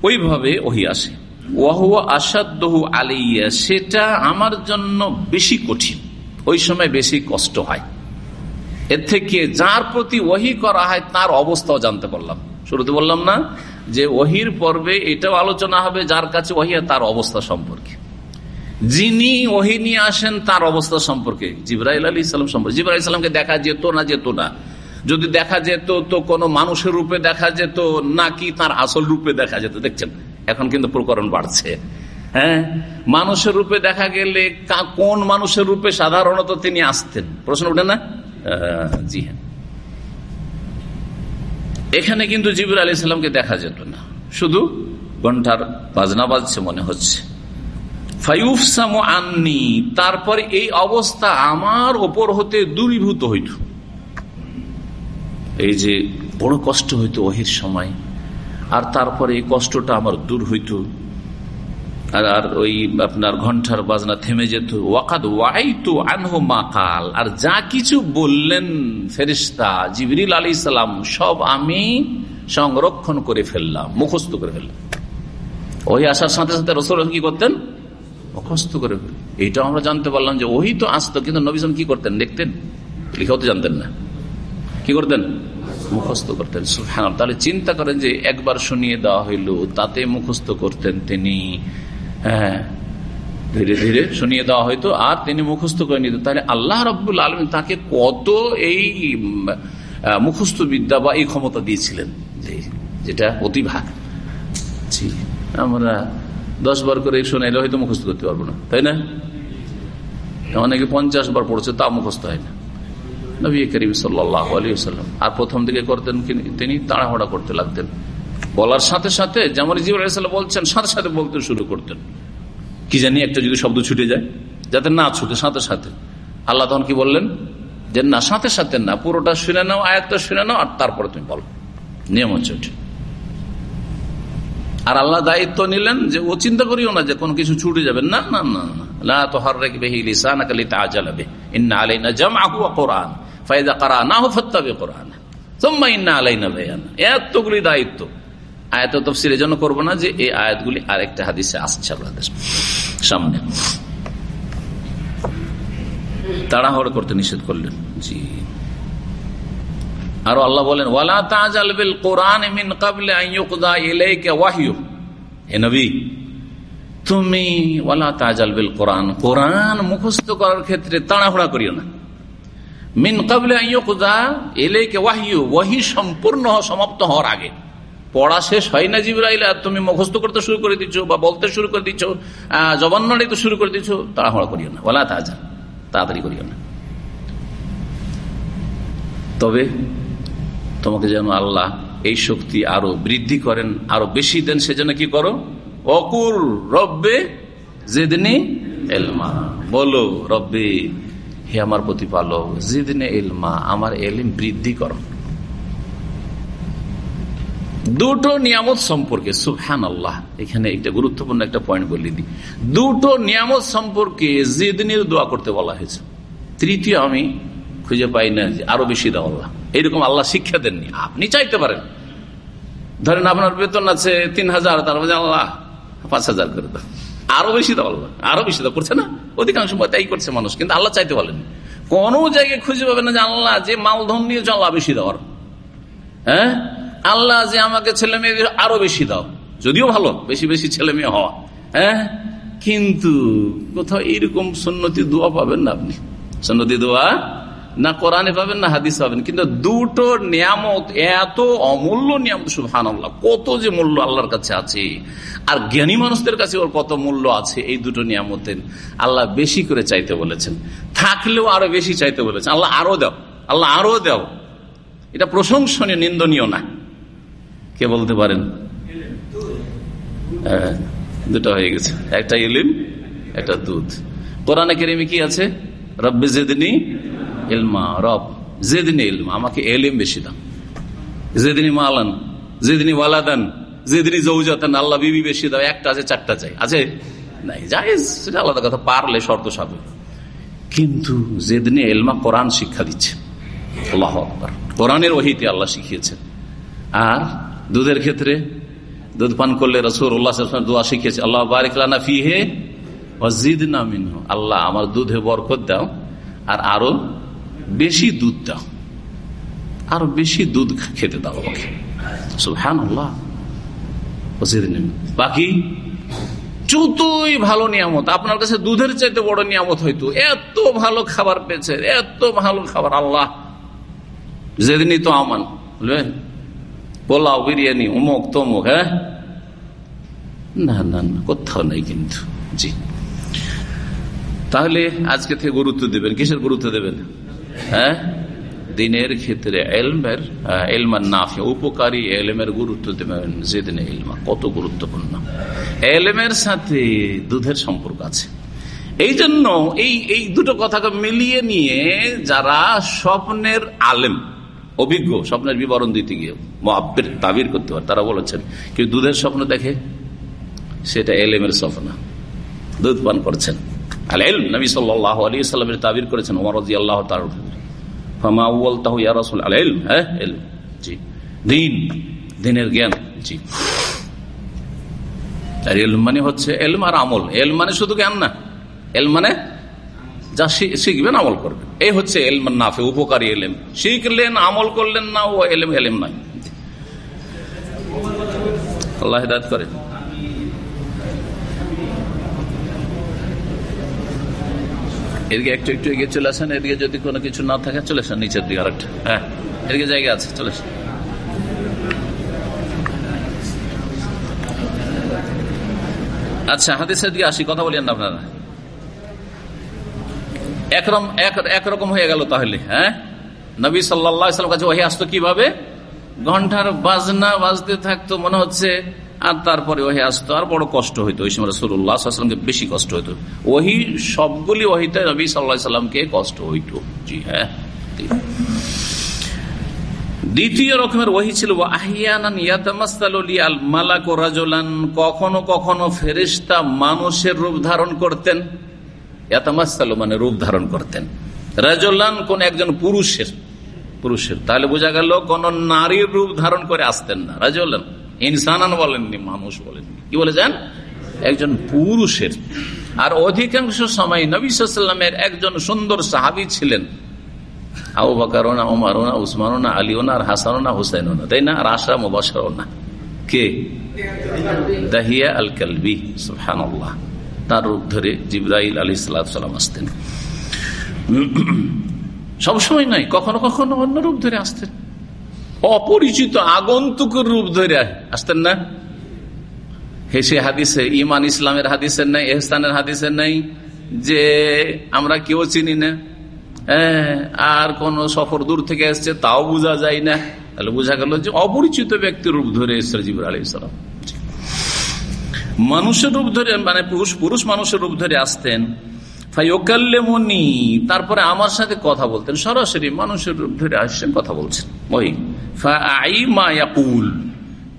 B: ওইভাবে ওহি আসে। ওয়াহুয়া আলিয়া সেটা আমার জন্য বেশি কঠিন। ওই সময় বেশি কষ্ট হয়। এর থেকে যার প্রতি ওহি করা হয়, তার অবস্থাও জানতে পারলাম। শুরুতে বললাম না যে ওহির পর্বে এটাও আলোচনা হবে যার কাছে ওহিয়া তার অবস্থা সম্পর্কে। যিনি ওহি নিয়ে আসেন, তার অবস্থা সম্পর্কে। জিব্রাইল আলী ইসলাম সম্পর্কে। জিব্রাহ ইসলামকে দেখা যেত না যেত না। যদি দেখা যেত, তো কোনো মানুষের রূপে দেখা যেত, নাকি তার আসল রূপে দেখা যেত। দেখছেন? এখন কিন্তু প্রকরণ বাড়ছে। হ্যাঁ? মানুষের রূপে দেখা গেলে কোন মানুষের রূপে সাধারণত তিনি আসতেন? প্রশ্ন উঠে না? জি হ্যাঁ। এখানে কিন্তু জিবুর আলি সাল্লামকে দেখা যেত না। শুধু ঘণ্টার বাজনা বাজছে মনে হচ্ছে। আননি, তারপর এই অবস্থা আমার ওপর হতে দূরীভূত হইত এই যে বড় কষ্ট হইতো ওহির সময়। আর তারপরে এই কষ্টটা আমার দূর হইত। আর ওই আপনার ঘণ্টার বাজনা থেমে যেত। ওয়াকাদ ওয়াইতু আনহু মাকাল আর যা কিছু বললেন ফেরিস্তা, জিবরিল আলী সালাম, সব আমি সংরক্ষণ করে ফেললাম, মুখস্থ করে ফেললাম। ওই আসার সাথে সাথে রসুল কি করতেন? মুখস্থ করে এইটাও আমরা জানতে পারলাম যে ওই তো আসতো, কিন্তু নবীন কি করতেন? দেখতেন? লিখাও তো জানতেন না। কি করতেন? মুখস্থ করতেন তাহলে চিন্তা করেন যে একবার শুনিয়ে দেওয়া হইল, তাতে মুখস্থ করতেন তিনি। হ্যাঁ ধীরে ধীরে শুনিয়ে দেওয়া হয়তো আর তিনি মুখস্থ করে নিতেন। তাহলে আল্লাহ রব্বুল আলম তাকে কত এই মুখস্থ বিদ্যা বা এই ক্ষমতা দিয়েছিলেন? যেটা প্রতিভা আমরা দশ বার করে শোনাইলে হয়তো মুখস্থ করতে পারব না, তাই না? অনেকে পঞ্চাশ বার পড়ছে তা মুখস্থ হয় না। নবী করিম সাল্লাহ আলী সাল্লাম আর প্রথম দিকে করতেন তিনি তাড়াহড়া করতে লাগতেন। বলার সাথে সাথে যেমন জিবুল আলাইসাল্লাম বলছেন, সাথে সাথে বলতে শুরু করতেন। কি জানি একটা যদি শব্দ ছুটে যায়, যাতে না ছুটে, সাথে সাথে। আল্লাহ তখন কি বললেন? যে না, সাথে সাথে না, পুরোটা শুনে নাও, আয়াতটা শুনে নাও, আর তারপরে তুমি বলো। নিয়ম হচ্ছে আর আল্লাহ দায়িত্ব নিলেন যে ও চিন্তা করিও না যে কোনো কিছু ছুটে যাবে। না না না না। তো হর রেখে লিসানাকালি তাজালাবে ইন্না আলাইনা জামআহু ওয়া কোরআন। ফাইদা কারানাহু ফাত্তাবি কোরআন। সুম্মা ইন্না আলাইনা বায়ান। এতগুলি দায়িত্ব। আয়াত তফসিলের জন্য করব না যে এই আয়াতগুলি আরেকটা হাদিসে আসছে আপনাদের সামনে। তাড়াহড় করতে নিষেধ করলেন। জি। আর আল্লাহ বলেন, ওয়ালা তাজাল বিল কোরআন মিন কাবলে আইয়ুকদা ইলাইকা ওয়াহয়ু। হে নবী, তুমি ওয়ালা তাজাল বিল কোরআন কোরআন মুখস্থ করার ক্ষেত্রে তাড়াহুড়া করিও না। মিন কাবলে ইলাইকা ওয়াহয়ু, ওয়াহি সম্পূর্ণ সমাপ্ত হওয়ার আগে। পড়া শেষ হয় না জিবরাইল, আর তুমি মুখস্থ করতে শুরু করে দিচ্ছ বা বলতে শুরু করে দিচ্ছ জবান তো শুরু করে দিচ্ছ, তাড়াহুড়া করিও না। ওলা তাজা তাড়াতাড়ি করিও না। তবে তোমাকে যেন আল্লাহ এই শক্তি আরও বৃদ্ধি করেন, আরও বেশি দেন, সেজন্য কি করো? অকুর রব্বে যেদিনে এলমা বলো, রব্বে হে আমার প্রতিপালক যেদিনে এলমা আমার এলিম বৃদ্ধি করো। দুটো নিয়ামত সম্পর্কে সুফহান আল্লাহ এখানে একটা গুরুত্বপূর্ণ একটা পয়েন্ট বলে দিই। দুটো নিয়ামত সম্পর্কে যেদিনের দোয়া করতে বলা হয়েছে। তৃতীয় আমি খুঁজে পাই না যে আরও বেশি দাও আল্লাহ। এইরকম আল্লাহ শিক্ষা দেননি। আপনি চাইতে পারেন। ধরেন আপনার বেতন আছে তিন হাজার, তার মধ্যে আল্লাহ পাঁচ হাজার করে দাও। আরও বেশি দাও আল্লাহ আরও বেশি দাও করছে না? অধিকাংশ তাই করছে মানুষ, কিন্তু আল্লাহ চাইতে বলেন কোন জায়গায় খুঁজে পাবেন না যে আল্লাহ যে মালধন নিয়ে আল্লাহ বেশি দেওয়ার। হ্যাঁ? আল্লাহ যে আমাকে ছেলে মেয়ে আরও বেশি দাও। যদিও ভালো, বেশি বেশি ছেলে মেয়ে হওয়া। হ্যাঁ? কিন্তু কোথাও এইরকম সন্ন্যতি দোয়া পাবেন না আপনি। সন্ন্যতি দোয়া না কোরআনে পাবেন, না হাদিস পাবেন। কিন্তু দুটো নিয়ামত, এত অমূল্য নিয়ামত সুহান আল্লাহ কত যে মূল্য আল্লাহর কাছে আছে। আর জ্ঞানী মানুষদের কাছে ওর কত মূল্য আছে, এই দুটো নিয়ামতের আল্লাহ বেশি করে চাইতে বলেছেন। থাকলেও আরও বেশি চাইতে বলেছেন। আল্লাহ আরও দাও, আল্লাহ আরও দাও। এটা প্রশংসনীয়, নিন্দনীয় না। কে বলতে পারেন? দুটো হয়ে গেছে। একটা ইলিম, একটা দুধ। কোরআনে কেরিমি কি আছে? রব্বে জেদিনী ইলমা, রব, জেদিনী ইলমা, আমাকে এলিম বেশি দাম। জেদিনী মালান, জেদিনী ওয়ালাদান, জেদিনী জৌজাতান, আল্লাহ বিবি বেশি দাও, একটা আছে, চারটা চাই। আছে? নাই যাই সেটা আলাদা কথা, পারলে শর্ত সাবে কিন্তু যেদিনে এলমা কোরআন শিক্ষা দিচ্ছে। আল্লাহ কোরআনের ওহিতে আল্লাহ শিখিয়েছেন। আর দুধের ক্ষেত্রে দুধ পান করলে রসুর উল্লাহ দোয়া শিখিয়েছে, আল্লাহ বারিকানা ফি হে জিদ না মিন আল্লাহ আমার দুধে বরকত দাও, আর আরও বেশি দুধ দাও। আরও বেশি দুধ খেতে দাও আমাকে। হ্যাঁ আল্লাহ বাকি? যতই ভালো নিয়ামত, আপনার কাছে দুধের চাইতে বড় নিয়ামত হয়তো। এত ভালো খাবার পেয়েছে, এত ভালো খাবার, আল্লাহ। যেদিনই তো আমান বুঝলেন পোলাও, বিরিয়ানি, উমুক, তমুক হ্যাঁ? না না না, কোথাও নেই কিন্তু। জি। তাহলে আজকে থেকে গুরুত্ব দেবেন। কিসের গুরুত্ব দেবেন? হ্যাঁ? দিনের ক্ষেত্রে এলমের এলমার নাফে, উপকারী এলমের গুরুত্ব দেবেন যেদিনে এলমা কত গুরুত্বপূর্ণ। এলমের সাথে দুধের সম্পর্ক আছে। এই জন্য এই এই দুটো কথাকে মিলিয়ে নিয়ে যারা স্বপ্নের আলেম, অভিজ্ঞ, স্বপ্নের বিবরণ দিতে গিয়ে মহাব্বের তাবির করতে পারে, তারা বলেছেন, কেউ দুধের স্বপ্ন দেখে? সেটা এলেমের স্বপ্ন দুধ পান করছেন। তাবির করেছেন আল্লাহ তার ফামা উল তাহু ইয়া রসুল হ্যাঁ জি। দিন, দিনের জ্ঞান, জি। মানে হচ্ছে এলম আর আমল। মানে শুধু জ্ঞান না। এল মানে যা শিখবেন আমল করবেন। এই হচ্ছে এলমান নাফে, উপকারী এলেম। শিখলেন, আমল করলেন না, ও এলেম এলেম নাই। আল্লাহ হেদায়ত করেন। এদিকে একটু একটু এগিয়ে চলে আসেন, এদিকে যদি কোনো কিছু না থাকে, চলে আসেন নিচের দিকে আরেকটা। হ্যাঁ এদিকে জায়গা আছে, চলে আসেন। আচ্ছা হাদিসের দিকে আসি, কথা বলেন না আপনারা। একরকম একরকম হয়ে গেল তাহলে হ্যাঁ? নবী সাল্লাম কাছে ওহি আসতো কীভাবে? ঘণ্টার বাজনা বাজতে থাকতো, মনে হচ্ছে আর তারপরে ওহি আসতো, আর বড় কষ্ট হইতো। ওই সময় রসুল্লাহামকে বেশি কষ্ট হইতো। ওহি সবগুলি ওহিতে নবী সাল্লাহ সাল্লামকে কষ্ট হইতো। জি হ্যাঁ দ্বিতীয় রকমের ওহি ছিল কখনো কখনো ফেরিস্তা মানুষের রূপ ধারণ করতেন। মানে রূপ ধারণ করতেন। রাজলান কোন একজন পুরুষের পুরুষের। তাহলে বোঝা গেল কোন নারীর রূপ ধারণ করে আসতেন না। রাজলান। ইনসানান বলেননি, মানুষ বলেননি। কি বলে যান একজন পুরুষের। আর অধিকাংশ সময় নবীলামের একজন সুন্দর সাহাবি ছিলেন। আবু বাকারও না ওমারও না উসমানও না আর তাই না? আর কে? আল তার রূপ ধরে সাল্লাম আসতেন। সবসময় নয়, কখনো কখনো অন্য রূপ ধরে আসতেন। অপরিচিত আগন্তুকের রূপ ধরে আসতেন না? হেসে হাদিসে ইমান ইসলামের হাদিসের নাই, এহসানের হাদিসের নাই, যে আমরা কেউ চিনি না। হ্যাঁ আর কোন সফর দূর থেকে এসছে, তাও বোঝা যায় না। তাহলে বোঝা গেল যে অপরিচিত ব্যক্তির রূপ ধরে এসছে জিবর আলী সালাম। মানুষের রূপ ধরে মানে পুরুষ পুরুষ মানুষের রূপ ধরে আসতেন। ফাইকাল্লেমনি তারপরে আমার সাথে কথা বলতেন। সরাসরি মানুষের রূপ ধরে আসছেন কথা বলছেন। ওই।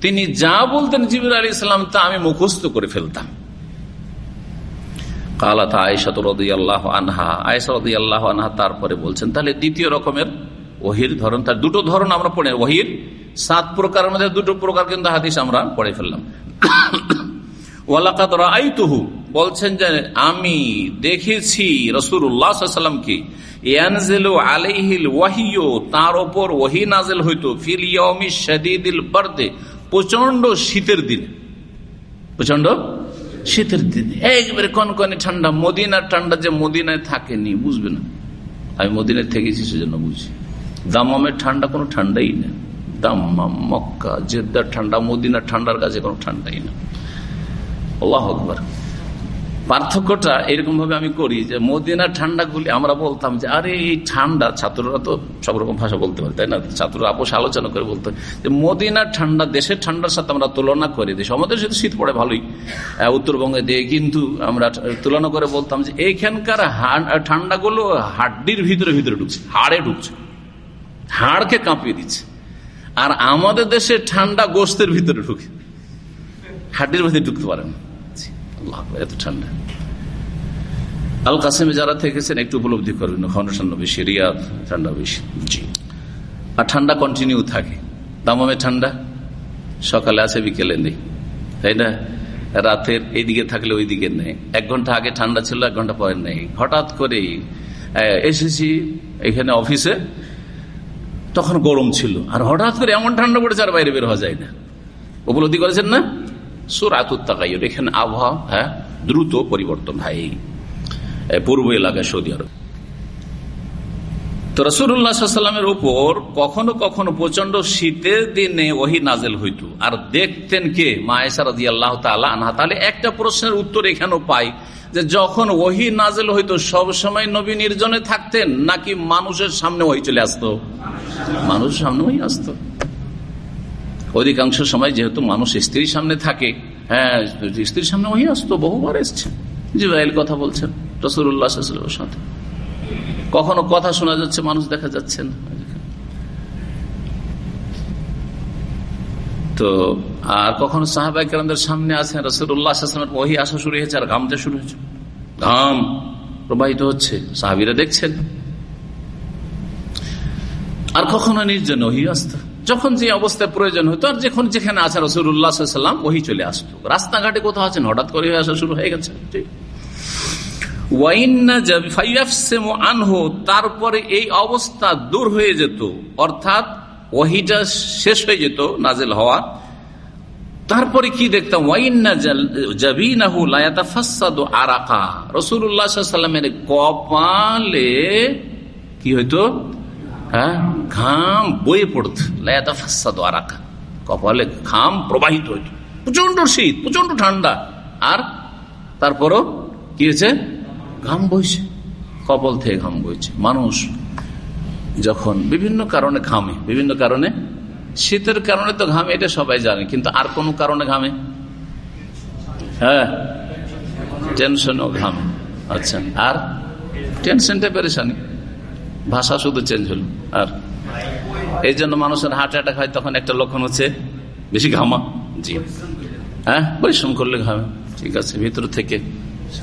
B: তিনি যা বলতেন জিবির আলী ইসলাম তা আমি মুখস্থ করে ফেলতাম। কালাতা আয়সাত রদি আল্লাহ আনহা। আয়সা রদি আল্লাহ আনহা তারপরে বলছেন, তাহলে দ্বিতীয় রকমের ওহির ধরন, তার দুটো ধরন আমরা পড়ে। ওহির, সাত প্রকারের মধ্যে দুটো প্রকার কিন্তু হাদিস আমরা পড়ে ফেললাম। ওয়ালাকাত রাআইতুহু বলছেন যে আমি দেখেছি রসুল্লাহামকে আলাইহিল ওয়াহিয়ো, তার ওপর ওহি নাজেল হইতো। ফিল ইয়াউমি শাদীদিল বারদে প্রচণ্ড শীতের দিনে। প্রচণ্ড শীতের দিনে। একবারে কনকনে ঠান্ডা, মদিনার ঠান্ডা যে মদিনায় থাকেনি, বুঝবে না। আমি মদিনায় থেকেছি, সেজন্য বুঝি। দামামের ঠান্ডা কোনো ঠান্ডাই না। দাম্মাম মক্কা, জেদ্দার ঠান্ডা, মদিনার ঠান্ডার কাছে কোনো ঠান্ডাই না। আল্লাহ আকবর। পার্থক্যটা এরকম ভাবে আমি করি যে মদিনার ঠান্ডা গুলি আমরা বলতাম যে, আরে, এই ঠান্ডা। ছাত্ররা তো সব রকম ভাষা বলতে পারে, তাই না? ছাত্ররা আপোষ আলোচনা করে বলতে যে, মদিনার ঠান্ডা, দেশের ঠান্ডার সাথে আমরা তুলনা করে দিই আমাদের সাথে শীত পড়ে ভালোই। উত্তরবঙ্গে দিয়ে কিন্তু আমরা তুলনা করে বলতাম যে, এইখানকার ঠান্ডাগুলো হাড্ডির ভিতরে ভিতরে ঢুকছে, হাড়ে ঢুকছে, হাড়কে কাঁপিয়ে দিচ্ছে। আর আমাদের দেশে ঠান্ডা গোস্তের ভিতরে ঢুকে, হাড্ডির ভিতরে ঢুকতে পারে না। এত ঠান্ডা। আল কাসেমে যারা থেকেছেন, একটু উপলব্ধি করবেন ঘন ঠান্ডা বেশি রিয়াদ ঠান্ডা বেশি। জি। আর ঠান্ডা কন্টিনিউ থাকে। দামামে ঠান্ডা, সকালে আছে, বিকেলে নেই। তাই না? রাতের এইদিকে থাকলে ওই দিকে নেই। এক ঘণ্টা আগে ঠান্ডা ছিল, এক ঘণ্টা পরে নেই। হঠাৎ করে এসেছি এখানে অফিসে। তখন গরম ছিল। আর হঠাৎ করে এমন ঠান্ডা পড়েছে, আর বাইরে বের হওয়া যায় না। উপলব্ধি করেছেন না? সুরাতুত্তাকাইর এখানে আবহাওয়া হ্যাঁ দ্রুত পরিবর্তন হয় পূর্ব এলাকায় সৌদি আরব। তো রসুল্লাহামের উপর কখনো কখনো প্রচণ্ড শীতের দিনে ওহি নাজেল হইত। আর দেখতেন কে? মায়েসার আল্লাহ আনহা। তাহলে একটা প্রশ্নের উত্তর এখানেও পাই যে যখন ওহি নাজেল হইতো সবসময় নবী নির্জনে থাকতেন নাকি মানুষের সামনে ওই চলে আসতো? মানুষের সামনে ওই আসতো। অধিকাংশ সময় যেহেতু মানুষ স্ত্রীর সামনে থাকে হ্যাঁ স্ত্রীর সামনে ওই আসতো বহুবার এসছে জিবাইল কথা বলছেন রসুল্লাহ সাথে। কখনো কথা শোনা যাচ্ছে, মানুষ দেখা যাচ্ছে না। তো, আর কখনো সাহাবাই কেরামদের সামনে আছেন রসুল্লাহামের ওহি আসা শুরু হয়েছে, আর ঘামতে শুরু হয়েছে। ঘাম প্রবাহিত হচ্ছে, সাহাবিরা দেখছেন। আর কখনো নির্জন ওহি আসত যখন যে অবস্থায় প্রয়োজন হতো, আর যখন যেখানে আছে রসুল্লাহাম ওহি চলে আসতো। রাস্তাঘাটে কোথাও আছেন হঠাৎ করে হয়ে আসা শুরু হয়ে গেছে। তারপরে এই অবস্থা দূর হয়ে যেত, অর্থাৎ ওহিটা শেষ হয়ে যেত, নাজেল হওয়া। তারপরে কি দেখতাম? কপালে কি হইতো? হ্যাঁ ঘাম বয়ে পড়ত আরাকা কপালে ঘাম প্রবাহিত হইত প্রচণ্ড শীত প্রচণ্ড ঠান্ডা আর তারপরও কি হয়েছে ঘাম বইছে কপাল থেকে ঘাম বইছে মানুষ যখন বিভিন্ন কারণে ঘামে বিভিন্ন কারণে শীতের কারণে তো ঘামে এটা সবাই জানে কিন্তু আর কোন কারণে ঘামে হ্যাঁ টেনশনও ঘামে আচ্ছা আর টেনশনটা পেরেছানি ভাষা শুধু চেঞ্জ হল, আর এই জন্য মানুষের হার্ট অ্যাটাক হয় তখন একটা লক্ষণ হচ্ছে বেশি ঘামা। জি। হ্যাঁ? পরিশ্রম করলে ঘামে। ঠিক আছে, ভিতর থেকে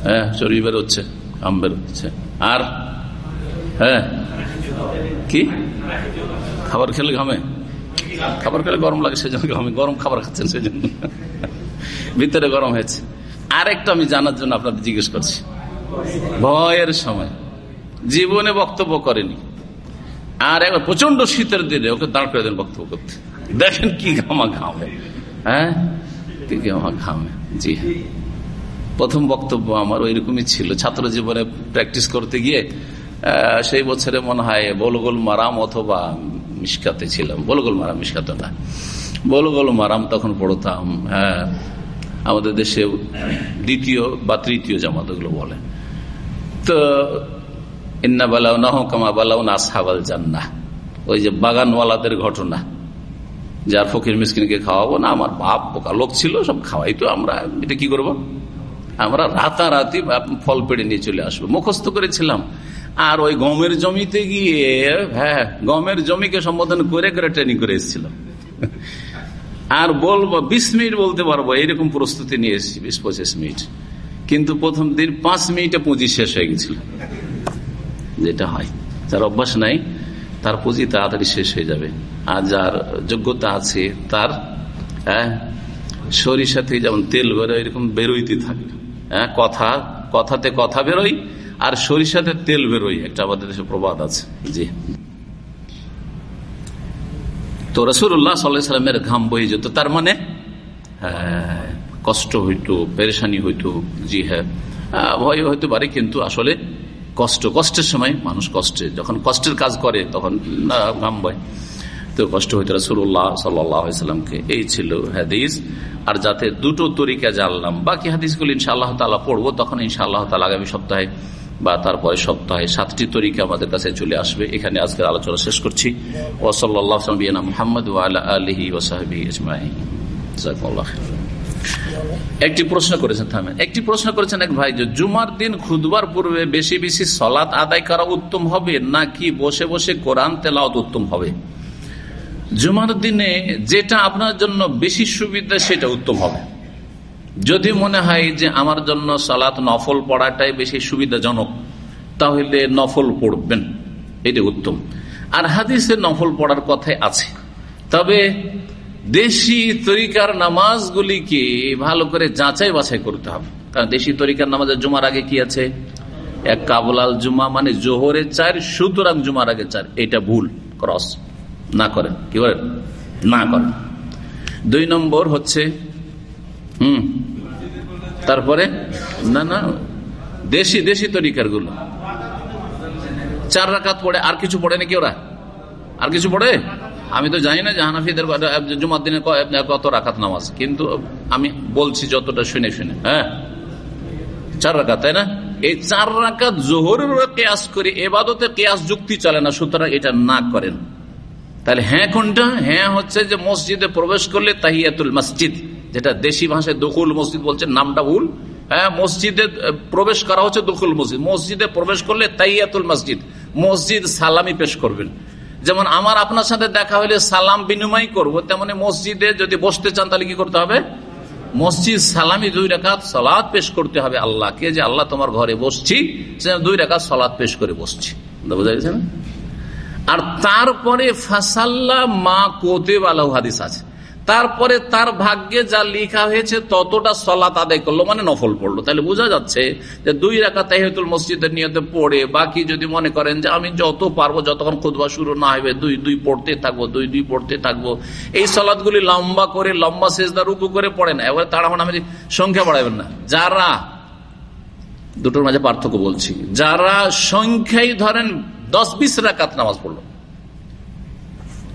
B: হ্যাঁ শরীর বেরোচ্ছে, ঘাম বেরোচ্ছে। আর হ্যাঁ? কি? খাবার খেলে ঘামে? খাবার খেলে গরম লাগে, সেজন্য ঘামে। গরম খাবার খাচ্ছেন সেজন্য। ভিতরে গরম হয়েছে। আরেকটা আমি জানার জন্য আপনাদের জিজ্ঞেস করছি। ভয়ের সময়। জীবনে বক্তব্য করেনি। আর একবার প্রচণ্ড শীতের দিনে ওকে দাঁড় করে দেন বক্তব্য করতে। দেখেন কি ঘামা ঘামে। হ্যাঁ? কি ঘামা ঘামে। জি হ্যাঁ। প্রথম বক্তব্য আমার ওইরকমই ছিল। ছাত্র জীবনে প্র্যাকটিস করতে গিয়ে সেই বছরে মনে হয় বলগোল মারাম অথবা মিসকাতে ছিলাম। বলগোল মারাম মিসকাতে না। বলগোল মারাম তখন পড়তাম। হ্যাঁ। আমাদের দেশে দ্বিতীয় বা তৃতীয় জামাত ওগুলো বলে। তো ইন্না বালাও না কামা বালাও না সাবাল জান্না ওই যে বাগানওয়ালাদের ঘটনা। যার ফকির মিসকিনকে খাওয়াবো না, আমার বাপ বোকা লোক ছিল, সব খাওয়াই তো আমরা, এটা কি করব? আমরা রাতারাতি ফল পেড়ে নিয়ে চলে আসব মুখস্থ করেছিলাম। আর ওই গমের জমিতে গিয়ে হ্যাঁ গমের জমিকে সম্বোধন করে করে ট্রেনিং করে এসেছিলাম। আর বলব, বিশ মিনিট বলতে পারব, এইরকম প্রস্তুতি নিয়ে এসেছি, বিশ পঁচিশ মিনিট। কিন্তু প্রথম দিন পাঁচ মিনিটে পুঁজি শেষ হয়ে গেছিল। যেটা হয়। যার অভ্যাস নাই তার পুঁজি তাড়াতাড়ি শেষ হয়ে যাবে। আর যার যোগ্যতা আছে তার হ্যাঁ সরিষা থেকে যেমন তেল বেরোয় এরকম বেরোইতে থাকবে হ্যাঁ কথা কথাতে কথা বেরোয় আর সরিষাতে তেল বেরোয়। একটা আমাদের দেশে প্রবাদ আছে জি। তো রসুল্লাহ সাল্লামের ঘাম বই যেত তার মানে হ্যাঁ, কষ্ট হইতো পেরেশানি হইতো জি হ্যাঁ। ভয় হইতে পারে কিন্তু আসলে কষ্ট, কষ্টের সময় মানুষ কষ্টে। যখন কষ্টের কাজ করে, তখন ঘাম বয়। তো কষ্ট হইতে রসুল্লাহ সাল্লামকে এই ছিল হাদিস। আর যাতে দুটো তরিকা জানলাম, বাকি হাদিসগুলো ইনশাআল্লাহ তালা পড়ব, তখন ইনশাআল্লাহ তালা আগামী সপ্তাহে বা তারপরে সপ্তাহে সাতটি তরিকা আমাদের কাছে চলে আসবে। এখানে আজকের আলোচনা শেষ করছি। ওসল্লাহ মোহাম্মদ আলহি ওসাহাবি একটি প্রশ্ন করেছেন, থামেন। একটি প্রশ্ন করেছেন এক ভাই যে, জুমার দিন খুদবার পূর্বে বেশি বেশি সলাৎ আদায় করা উত্তম হবে নাকি বসে বসে কোরআন তেলাওত উত্তম হবে? জুমার দিনে যেটা আপনার জন্য বেশি সুবিধা, সেটা উত্তম হবে। যদি মনে হয় যে আমার জন্য সালাত নফল পড়াটাই বেশি সুবিধাজনক, তাহলে নফল পড়বেন। এটা উত্তম। আর হাদিসে নফল পড়ার কথাই আছে। তবে দেশি তরিকার নামাজগুলিকে ভালো করে যাচাই বাছাই করতে হবে। কারণ দেশি তরিকার নামাজের জুমার আগে কি আছে? এক কাবলাল জুমা মানে জোহরে চার, সুতরাং জুমার আগে চার। এটা ভুল, ক্রস। না করেন। কি করেন না করেন। দুই নম্বর হচ্ছে, হুম, তারপরে? না না, দেশি দেশি তরিকারগুলো চার রাকাত পড়ে, আর কিছু পড়ে নাকি ওরা? আর কিছু পড়ে? আমি তো জানি না জাহানাফিদের জুমার দিনে কত রাকাত নামাজ। কিন্তু আমি বলছি যতটা শুনে শুনে হ্যাঁ? চার রাকাত, তাই না? এই চার রাকাত জোহরের কেয়াস করে এবাদতে কেয়াস যুক্তি চলে না, সুতরাং এটা না করেন। তাহলে হ্যাঁ কোনটা? হ্যাঁ হচ্ছে যে মসজিদে প্রবেশ করলে তাহিয়াতুল মসজিদ, যেটা দেশি ভাষায় দখুল মসজিদ বলছে, নামটা ভুল। হ্যাঁ মসজিদে প্রবেশ করা হচ্ছে দখুল মসজিদ। মসজিদে প্রবেশ করলে তাইয়াতুল মসজিদ মসজিদ সালামি পেশ করবেন। যেমন আমার আপনার সাথে দেখা হলে সালাম বিনিময় করব, তেমনি মসজিদে যদি বসতে চান তাহলে কি করতে হবে? মসজিদ সালামি দুই রেখাত সালাদ পেশ করতে হবে আল্লাহকে, যে আল্লাহ তোমার ঘরে বসছি, সে দুই রেখাত সালাদ পেশ করে বসছি। বোঝা গেছে না আর তারপরে ফাসাল্লা মা কোতে হাদিস আছে। তারপরে তার ভাগ্যে যা লেখা হয়েছে, ততটা সলাত আদায় করল মানে নফল পড়ল। তাহলে বোঝা যাচ্ছে যে দুই রাখা তাহিতুল মসজিদের নিয়তে পড়ে, বাকি যদি মনে করেন যে আমি যত পারব, যতক্ষণ খুদবা শুরু না হবে, দুই দুই পড়তে থাকব, দুই দুই পড়তে থাকব। এই সলাদগুলি লম্বা করে, লম্বা সেজদা রুকু করে পড়ে না। এবার তারা আমি সংখ্যা বাড়াবেন না। যারা, দুটোর মাঝে পার্থক্য বলছি, যারা সংখ্যাই ধরেন দশ, বিশ রাকাত নামাজ পড়ল।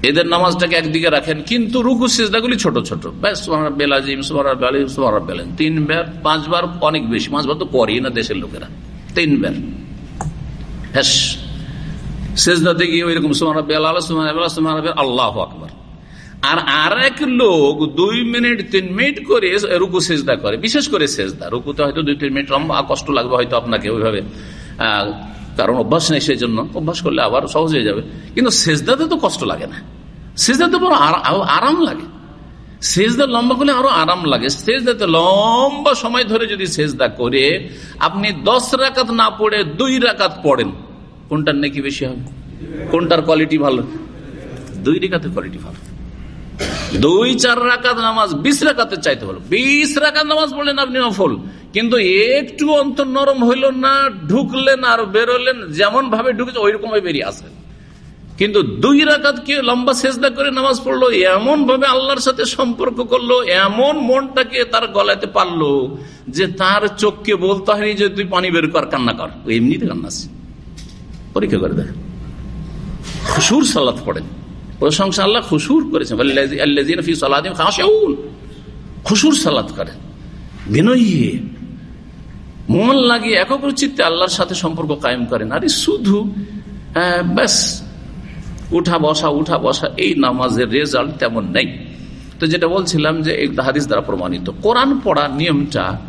B: এদের নামাজটাকে একদিকে রাখেন, কিন্তু রুকু সিজদাগুলি ছোট ছোট। ব্যাস তিনবার, পাঁচবার অনেক বেশি, পাঁচবার তো করি না দেশের লোকেরা। তিনবার। সেজদাতে গিয়ে ওইরকম আল্লাহ আকবর। আর আর এক লোক দুই মিনিট, তিন মিনিট করে রুকু সেজদা করে, বিশেষ করে সেজদা। রুকুতে হয়তো দুই, তিন মিনিট কষ্ট লাগবে হয়তো আপনাকে ওইভাবে কারণ অভ্যাস নেই সেই জন্য অভ্যাস করলে আবার সহজ হয়ে যাবে। কিন্তু সেজদাতে তো কষ্ট লাগে না। সেজদাতে বড় আরাম লাগে। সেজদা লম্বা করলে আরও আরাম লাগে। সেজদাতে লম্বা সময় ধরে যদি সেজদা করে, আপনি দশ রাকাত না পড়ে দুই রাকাত পড়েন, কোনটার নাকি বেশি হবে? কোনটার কোয়ালিটি ভালো? দুই রেখাতের কোয়ালিটি ভালো। দুই, চার রাকাত নামাজ, বিশ রাকাতের চাইতে ভালো। বিশ রাকাত নামাজ পড়লেন আপনি নফল। কিন্তু একটু অন্তর নরম হইল না, ঢুকলেন আর বেরোলেন যেমন ভাবে ঢুকেছে ওই রকম বেরিয়ে আসেন কিন্তু দুই রাকাত কে লম্বা সেজদা করে নামাজ পড়ল এমন ভাবে আল্লাহর সাথে সম্পর্ক করল, এমন মনটাকে তার গলাতে পারল, যে তার চোখকে বলতে হয়নি যে তুই পানি বের কর, কান্না কর। এমনিতে কান্না পরীক্ষা করে দেখ খুশুর সালাত পড়েন। প্রশংসা আল্লাহ খুশুর করেছেন। খুশুর সালাত করেন। বিনয়ী। মন লাগিয়ে একক চিত্তে আল্লাহর সাথে সম্পর্ক কায়েম করেন। আরে শুধু ব্যাস। উঠা বসা উঠা বসা, এই নামাজের রেজাল্ট তেমন নেই। তো যেটা বলছিলাম যে এই হাদিস দ্বারা প্রমাণিত। কোরআন পড়ার নিয়মটা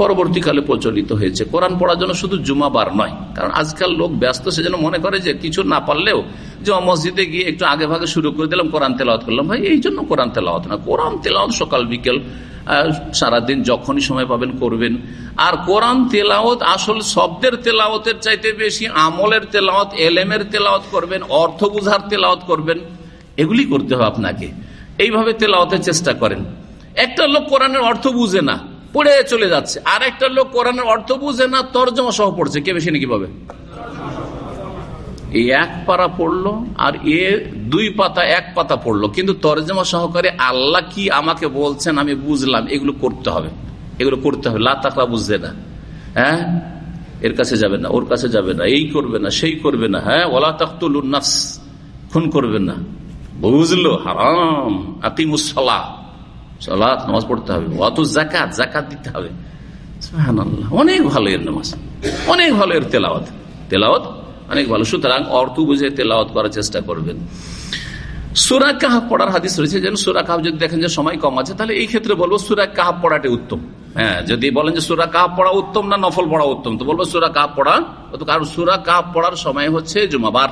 B: পরবর্তীকালে প্রচলিত হয়েছে। কোরআন পড়ার জন্য শুধু জুমাবার নয়, কারণ আজকাল লোক ব্যস্ত, সেজন্য মনে করে যে কিছু না পারলেও যে মসজিদে গিয়ে একটু আগে ভাগে শুরু করে দিলাম, কোরআন তেলাওয়াত করলাম। ভাই, এই জন্য কোরআন তেলাওয়াত না। কোরআন তেলাওয়াত সকাল, বিকেল সারাদিন যখনই সময় পাবেন করবেন। আর কোরআন তেলাওত আসল শব্দের তেলাওতের চাইতে বেশি আমলের তেলাওত এলেমের তেলাওত করবেন, অর্থ বুঝার তেলাওত করবেন, এগুলি করতে হবে আপনাকে। এইভাবে তেলাওতের চেষ্টা করেন। একটা লোক কোরআনের অর্থ বুঝে না। পড়ে চলে যাচ্ছে। আর একটা লোক কোরআনের অর্থ বুঝে না, তর্জমা সহ পড়ছে। কে বেশি নাকি পাবে? এই এক পারা পড়ল আর এ দুই পাতা, এক পাতা পড়ল। কিন্তু তর্জমা সহকারে আল্লাহ কি আমাকে বলছেন আমি বুঝলাম, এগুলো করতে হবে। এগুলো করতে হবে। লাতাকরা বুঝবে না। হ্যাঁ? এর কাছে যাবে না, ওর কাছে যাবে না, এই করবে না, সেই করবে না। হ্যাঁ? ওলা তখতুল খুন করবে না। বুঝলো? হারাম। আকিমুসলা সালাত নামাজ পড়তে হবে। অত জাকাত জাকাত দিতে হবে। অনেক ভালো এর নামাজ। অনেক ভালো এর তেলাওয়াত। তেলাওয়াত অনেক ভালো। সুতরাং অর্থ বুঝে তেলাওয়াত করার চেষ্টা করবেন। সুরা কাহাব পড়ার হাদিস রয়েছে যেন সুরা কাহাব যদি দেখেন যে সময় কম আছে, তাহলে এই ক্ষেত্রে বলব সুরা কাহাব পড়াটাই উত্তম। হ্যাঁ যদি বলেন যে সুরা কাহাব পড়া উত্তম না নফল পড়া উত্তম, তো বলব সুরা কাহাব পড়া কারণ সুরা কাহাব পড়ার সময় হচ্ছে জুমাবার।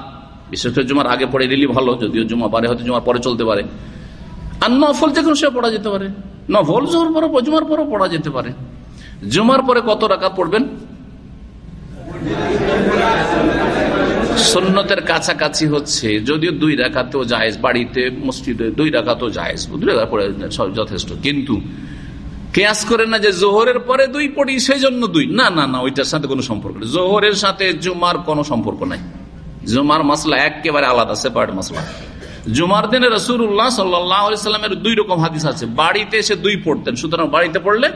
B: বিশেষ করে জুমার আগে পড়ে দিলি ভালো, যদিও জুমা পারে হয়তো জুমার পরে চলতে পারে। আর নফল যে কোনো সে পড়া যেতে পারে। নফল জোহর পরে, জুমার পরে পড়া যেতে পারে। জুমার পরে কত রাকাত পড়বেন? সন্ন্যতের কাছাকাছি হচ্ছে, যদিও দুই রাখাতেও জায়েজ, বাড়িতে, মসজিদে দুই রাখাতেও জায়েজ, দুই রাখা পড়ে যথেষ্ট। কিন্তু কেয়াস করে না যে জোহরের পরে দুই পড়ি সেই জন্য দুই। না না না, ওইটার সাথে কোনো সম্পর্ক নেই। জোহরের সাথে জুমার কোনো সম্পর্ক নাই। জুমার মাসলা একেবারে আলাদা সেপারেট মাসলা। জুমার দিনে রসুল্লাহ সাল্লামের দুই রকম হাদিস আছে। বাড়িতে এসে দুই পড়তেন। সুতরাং বাড়িতে পড়লে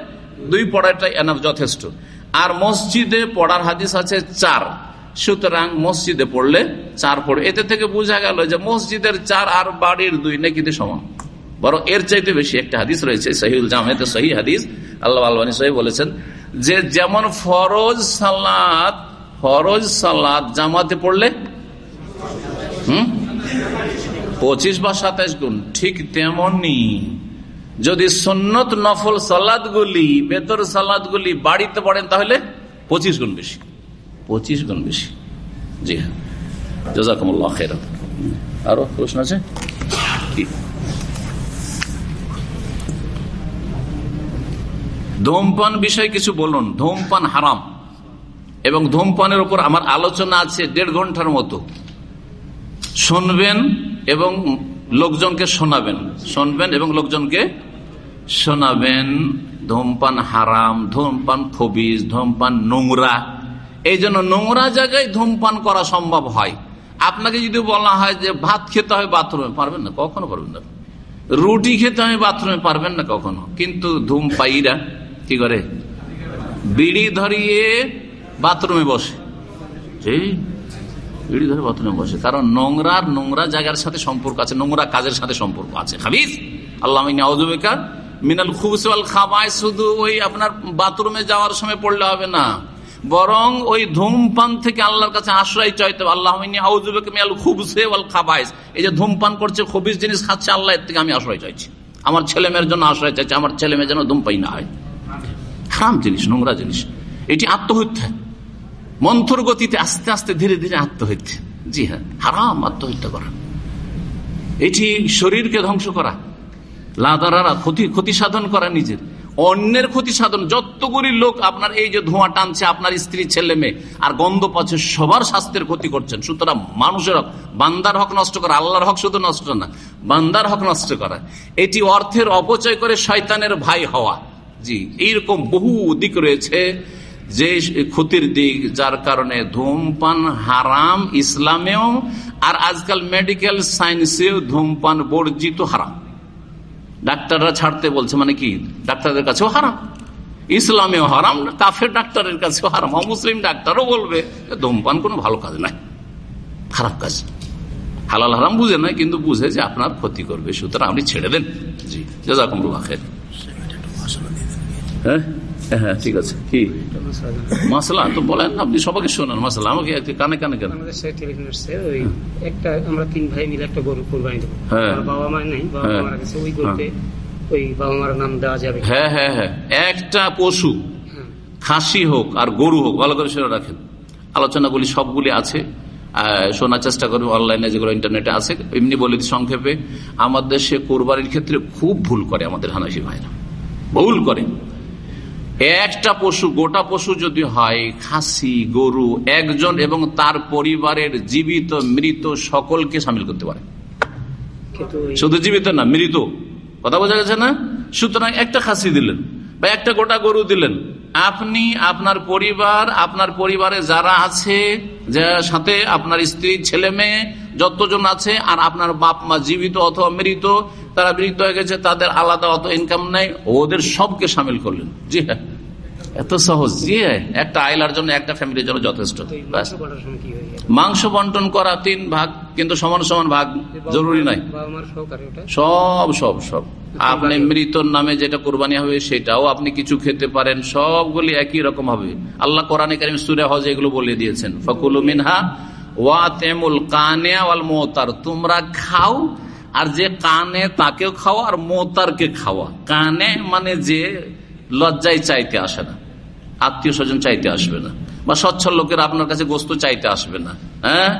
B: দুই পড়াটাই এনাফ যথেষ্ট। আর মসজিদে পড়ার হাদিস আছে চার। সুতরাং মসজিদে পড়লে চার পড়ে। এতে থেকে বোঝা গেল যে মসজিদের চার আর বাড়ির দুই নাকিতে সমান। বরং এর চাইতে বেশি একটা হাদিস রয়েছে সহিউল জামেতে সহি হাদিস। আল্লাহ আলবানী সহি বলেছেন যে যেমন ফরজ সালাদ ফরজ সালাদ জামাতে পড়লে, হুম? পঁচিশ বা সাতাইশ গুণ, ঠিক তেমনি যদি সন্নত নফল সালাদ গুলি বেতর সালাদ গুলি বাড়িতে পড়েন, তাহলে পঁচিশ গুণ বেশি। পঁচিশ গুণ বেশি। জি হ্যাঁ। জাজাকুমুল্লাহ খেরাত আরও প্রশ্ন আছে? ধূমপান বিষয়ে কিছু বলুন। ধূমপান হারাম। এবং ধূমপানের উপর আমার আলোচনা আছে দেড় ঘণ্টার মতো। শুনবেন এবং লোকজনকে শোনাবেন। শুনবেন এবং লোকজনকে শোনাবেন। ধূমপান হারাম, ধূমপান খবিজ, ধূমপান নোংরা। এই জন্য নোংরা জায়গায় ধূমপান করা সম্ভব হয়। আপনাকে যদি বলা হয় যে ভাত খেতে হয় বাথরুমে, পারবেন না? কখনো পারবেন না। রুটি খেতে হয় বাথরুমে, পারবেন না কখনো। কিন্তু ধূমপাইরা কি করে? বিড়ি ধরিয়ে বাথরুমে বসে। বিড়ি ধরে বাথরুমে বসে। কারণ নোংরার নোংরা জায়গার সাথে সম্পর্ক আছে, নোংরা কাজের সাথে সম্পর্ক আছে। খাবিস আল্লাহ আউজুবেকার মিনাল খুবসওয়াল খাবায় শুধু ওই আপনার বাথরুমে যাওয়ার সময় পড়লে হবে না। বরং ওই ধূমপান থেকে আল্লাহর কাছে আশ্রয় চাইতে আল্লাহ খুবসে ওয়াল খাবাইস। এই যে ধূমপান করছে, খবিস জিনিস খাচ্ছে, আল্লাহ থেকে আমি আশ্রয় চাইছি। আমার ছেলে মেয়ের জন্য আশ্রয় চাইছি, আমার ছেলে মেয়ের জন্য ধূমপাই না হয়। খারাপ জিনিস, নোংরা জিনিস। এটি আত্মহত্যা। মন্থর গতিতে আস্তে আস্তে ধীরে ধীরে আত্মহত্যা। জি হ্যাঁ হারাম আত্মহত্যা করা। এটি শরীরকে ধ্বংস করা, লাদারারা ক্ষতি ক্ষতি সাধন করা নিজের। অন্যের ক্ষতি সাধন, যতগুলি লোক আপনার এই যে ধোঁয়া টানছে, আপনার স্ত্রী, ছেলে, মেয়ে, আর গন্ধ পাচ্ছে, সবার স্বাস্থ্যের ক্ষতি করছেন। সুতরাং মানুষের হক, বান্দার হক নষ্ট করা, আল্লাহর হক শুধু নষ্ট না, বান্দার হক নষ্ট করা। এটি অর্থের অপচয় করে শয়তানের ভাই হওয়া। জি, এইরকম বহু দিক রয়েছে। যে ক্ষতির দিক যার কারণে ধূমপান হারাম ইসলামেও আর আজকাল মেডিকেল সায়েন্সেও ধূমপান বর্জিত হারাম। ডাক্তাররা ছাড়তে বলছে মানে কি? ডাক্তারদের কাছেও হারাম। ইসলামেও হারাম কাফের ডাক্তারের কাছেও হারাম। মুসলিম ডাক্তারও বলবে ধূমপান কোনো ভালো কাজ নাই খারাপ কাজ। হালাল হারাম বুঝে নাই কিন্তু বুঝে যে আপনার ক্ষতি করবে। সুতরাং আপনি ছেড়ে দেন। জি জাজাকুম খের হ্যাঁ? হ্যাঁ ঠিক আছে। কি? মাসলা? তো বলেন আপনি সবাইকে শোনান মাসলা। আমাকে কানে কানে কেন?
C: একটা আমরা তিন ভাই মিলে একটা গরু কোরবানি দেবো।
B: হ্যাঁ।
C: বাবা মা নেই বাবা
B: হ্যাঁ।
C: মারা গেছে ওই গরুতে ওই বাবা মার নাম দেওয়া যাবে।
B: হ্যাঁ হ্যাঁ হ্যাঁ। একটা পশু
C: হ্যাঁ।
B: খাসি হোক আর গরু হোক ভালো করে সেটা রাখেন। আলোচনাগুলি সবগুলি আছে শোনার চেষ্টা করবে অনলাইনে যেগুলো ইন্টারনেটে আছে। এমনি বলে সংক্ষেপে আমাদের দেশে কোরবানির ক্ষেত্রে খুব ভুল করে আমাদের হানাসি ভাইরা। ভুল করে। একটা পশু গোটা পশু যদি হয় খাসি গরু একজন এবং তার পরিবারের জীবিত মৃত সকলকে সামিল করতে পারে। শুধু জীবিত না মৃত। কথা বোঝা গেছে না? সুতরাং একটা খাসি দিলেন বা একটা গোটা গরু দিলেন। আপনি আপনার পরিবার আপনার পরিবারে যারা আছে যার সাথে আপনার স্ত্রী ছেলে মেয়ে যতজন আছে আর আপনার বাপ মা জীবিত অথবা মৃত তারা মৃত হয়ে গেছে তাদের আলাদা অত ইনকাম নেই ওদের সবকে সামিল করলেন। জি হ্যাঁ। এত সহজ। জি হ্যাঁ একটা আইলার জন্য একটা ফ্যামিলির জন্য যথেষ্ট।
C: মাংস
B: বন্টন করা তিন ভাগ কিন্তু সমান সমান ভাগ জরুরি নয়। সব সব সব। আপনি মৃতর নামে যেটা কোরবানি হবে সেটাও আপনি কিছু খেতে পারেন। সবগুলি একই রকম হবে। আল্লাহ কোরআনে কারিম সুরে হজ এগুলো বলে দিয়েছেন। ফকুল মিনহা ওয়া তেমুল কানে ওয়াল মোতার। তোমরা খাও আর যে কানে তাকেও খাওয়া আর মোতারকে খাওয়া। কানে মানে যে লজ্জায় চাইতে আসে না। আত্মীয় স্বজন চাইতে আসবে না। বা সচ্ছল লোকের আপনার কাছে গোস্ত চাইতে আসবে না। হ্যাঁ?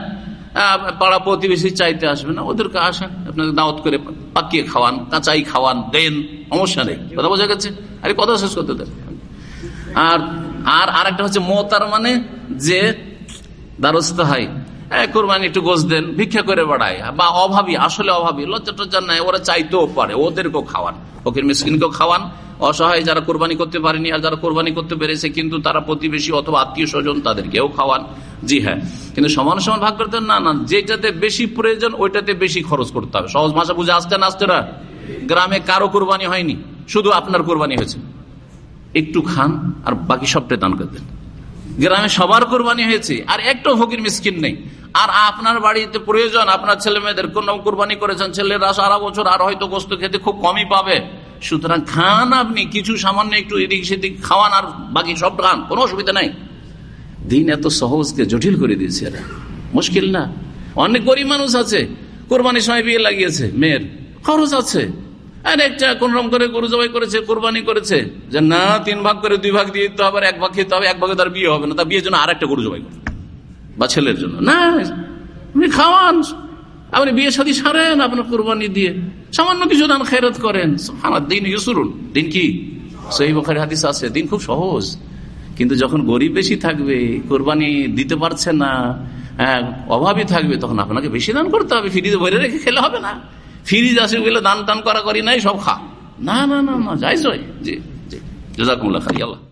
B: পাড়া প্রতিবেশী চাইতে আসবে না। ওদেরকে আসেন আপনাকে দাওয়াত করে পাকিয়ে খাওয়ান কাঁচাই খাওয়ান দেন সমস্যা নেই। কথা বোঝা গেছে? আরে কথা শেষ করতে দেন। আর আর একটা হচ্ছে মতার মানে যে দ্বারস্থ হয় হ্যাঁ, কোরবানি একটু গোস দেন, ভিক্ষা করে বাড়ায়। বা অভাবী, আসলে অভাবী, লজ্জা টজ্জা নাই, ওরা চাইতেও পারে, ওদেরকেও খাওয়ান। ফকির মিসকিনকেও খাওয়ান। অসহায় যারা কোরবানি করতে পারেনি আর যারা কোরবানি করতে পেরেছে, কিন্তু তারা প্রতিবেশী অথবা আত্মীয় স্বজন তাদেরকেও খাওয়ান। জি হ্যাঁ কিন্তু সমান সমান ভাগ করতে না না, যেটাতে বেশি প্রয়োজন, ওইটাতে বেশি খরচ করতে হবে। সহজ ভাষা বুঝে আসতে না আসতে না, গ্রামে কারও কোরবানি হয়নি, শুধু আপনার কোরবানি হয়েছে। একটু খান আর বাকি সবটাই দান করে দেন। গ্রামে সবার কোরবানি হয়েছে, আর একটা ফকির মিসকিন নেই। আর আপনার বাড়িতে প্রয়োজন, আপনার ছেলে মেয়েদের কোন কোরবানি করেছেন, ছেলেরা সারা বছর আর হয়তো গোস্ত খেতে খুব কমই পাবে। সুতরাং খান আপনি, কিছু সামান্য একটু এদিক সেদিক খাওয়ান আর বাকি সব খান, কোনো অসুবিধা নাই। দিন এত সহজকে জটিল করে দিয়েছে এরা। মুশকিল না? অনেক গরিব মানুষ আছে, কোরবানির সময় বিয়ে লাগিয়েছে, মেয়ের খরচ আছে। আর একটা কোন রকম করে গরু জবাই করেছে, কোরবানি করেছে, যে না, তিন ভাগ করে দুই ভাগ দিয়ে দিতে হবে এক ভাগ খেতে হবে, এক ভাগে তার বিয়ে হবে না তার বিয়ের জন্য আর একটা গরু জবাই করবে বা ছেলের জন্য। না আপনি খাওয়ান আপনি বিয়ে শাদী সারেন আপনার কোরবানি দিয়ে। সামান্য কিছু দান খেরত করেন। আমার দিন ইসুরুন দিন কি? সেই বখারি হাদিস আছে দিন খুব সহজ। কিন্তু যখন গরিব বেশি থাকবে কোরবানি দিতে পারছে না হ্যাঁ, অভাবী থাকবে তখন আপনাকে বেশি দান করতে হবে। ফ্রিজে ভরে রেখে খেলে হবে না। ফ্রিজ আসে বলে দান টান করা করি নাই সব খা। না না না না যাই জয় জি জি। জাজাকুমুল্লাহ আল্লাহ।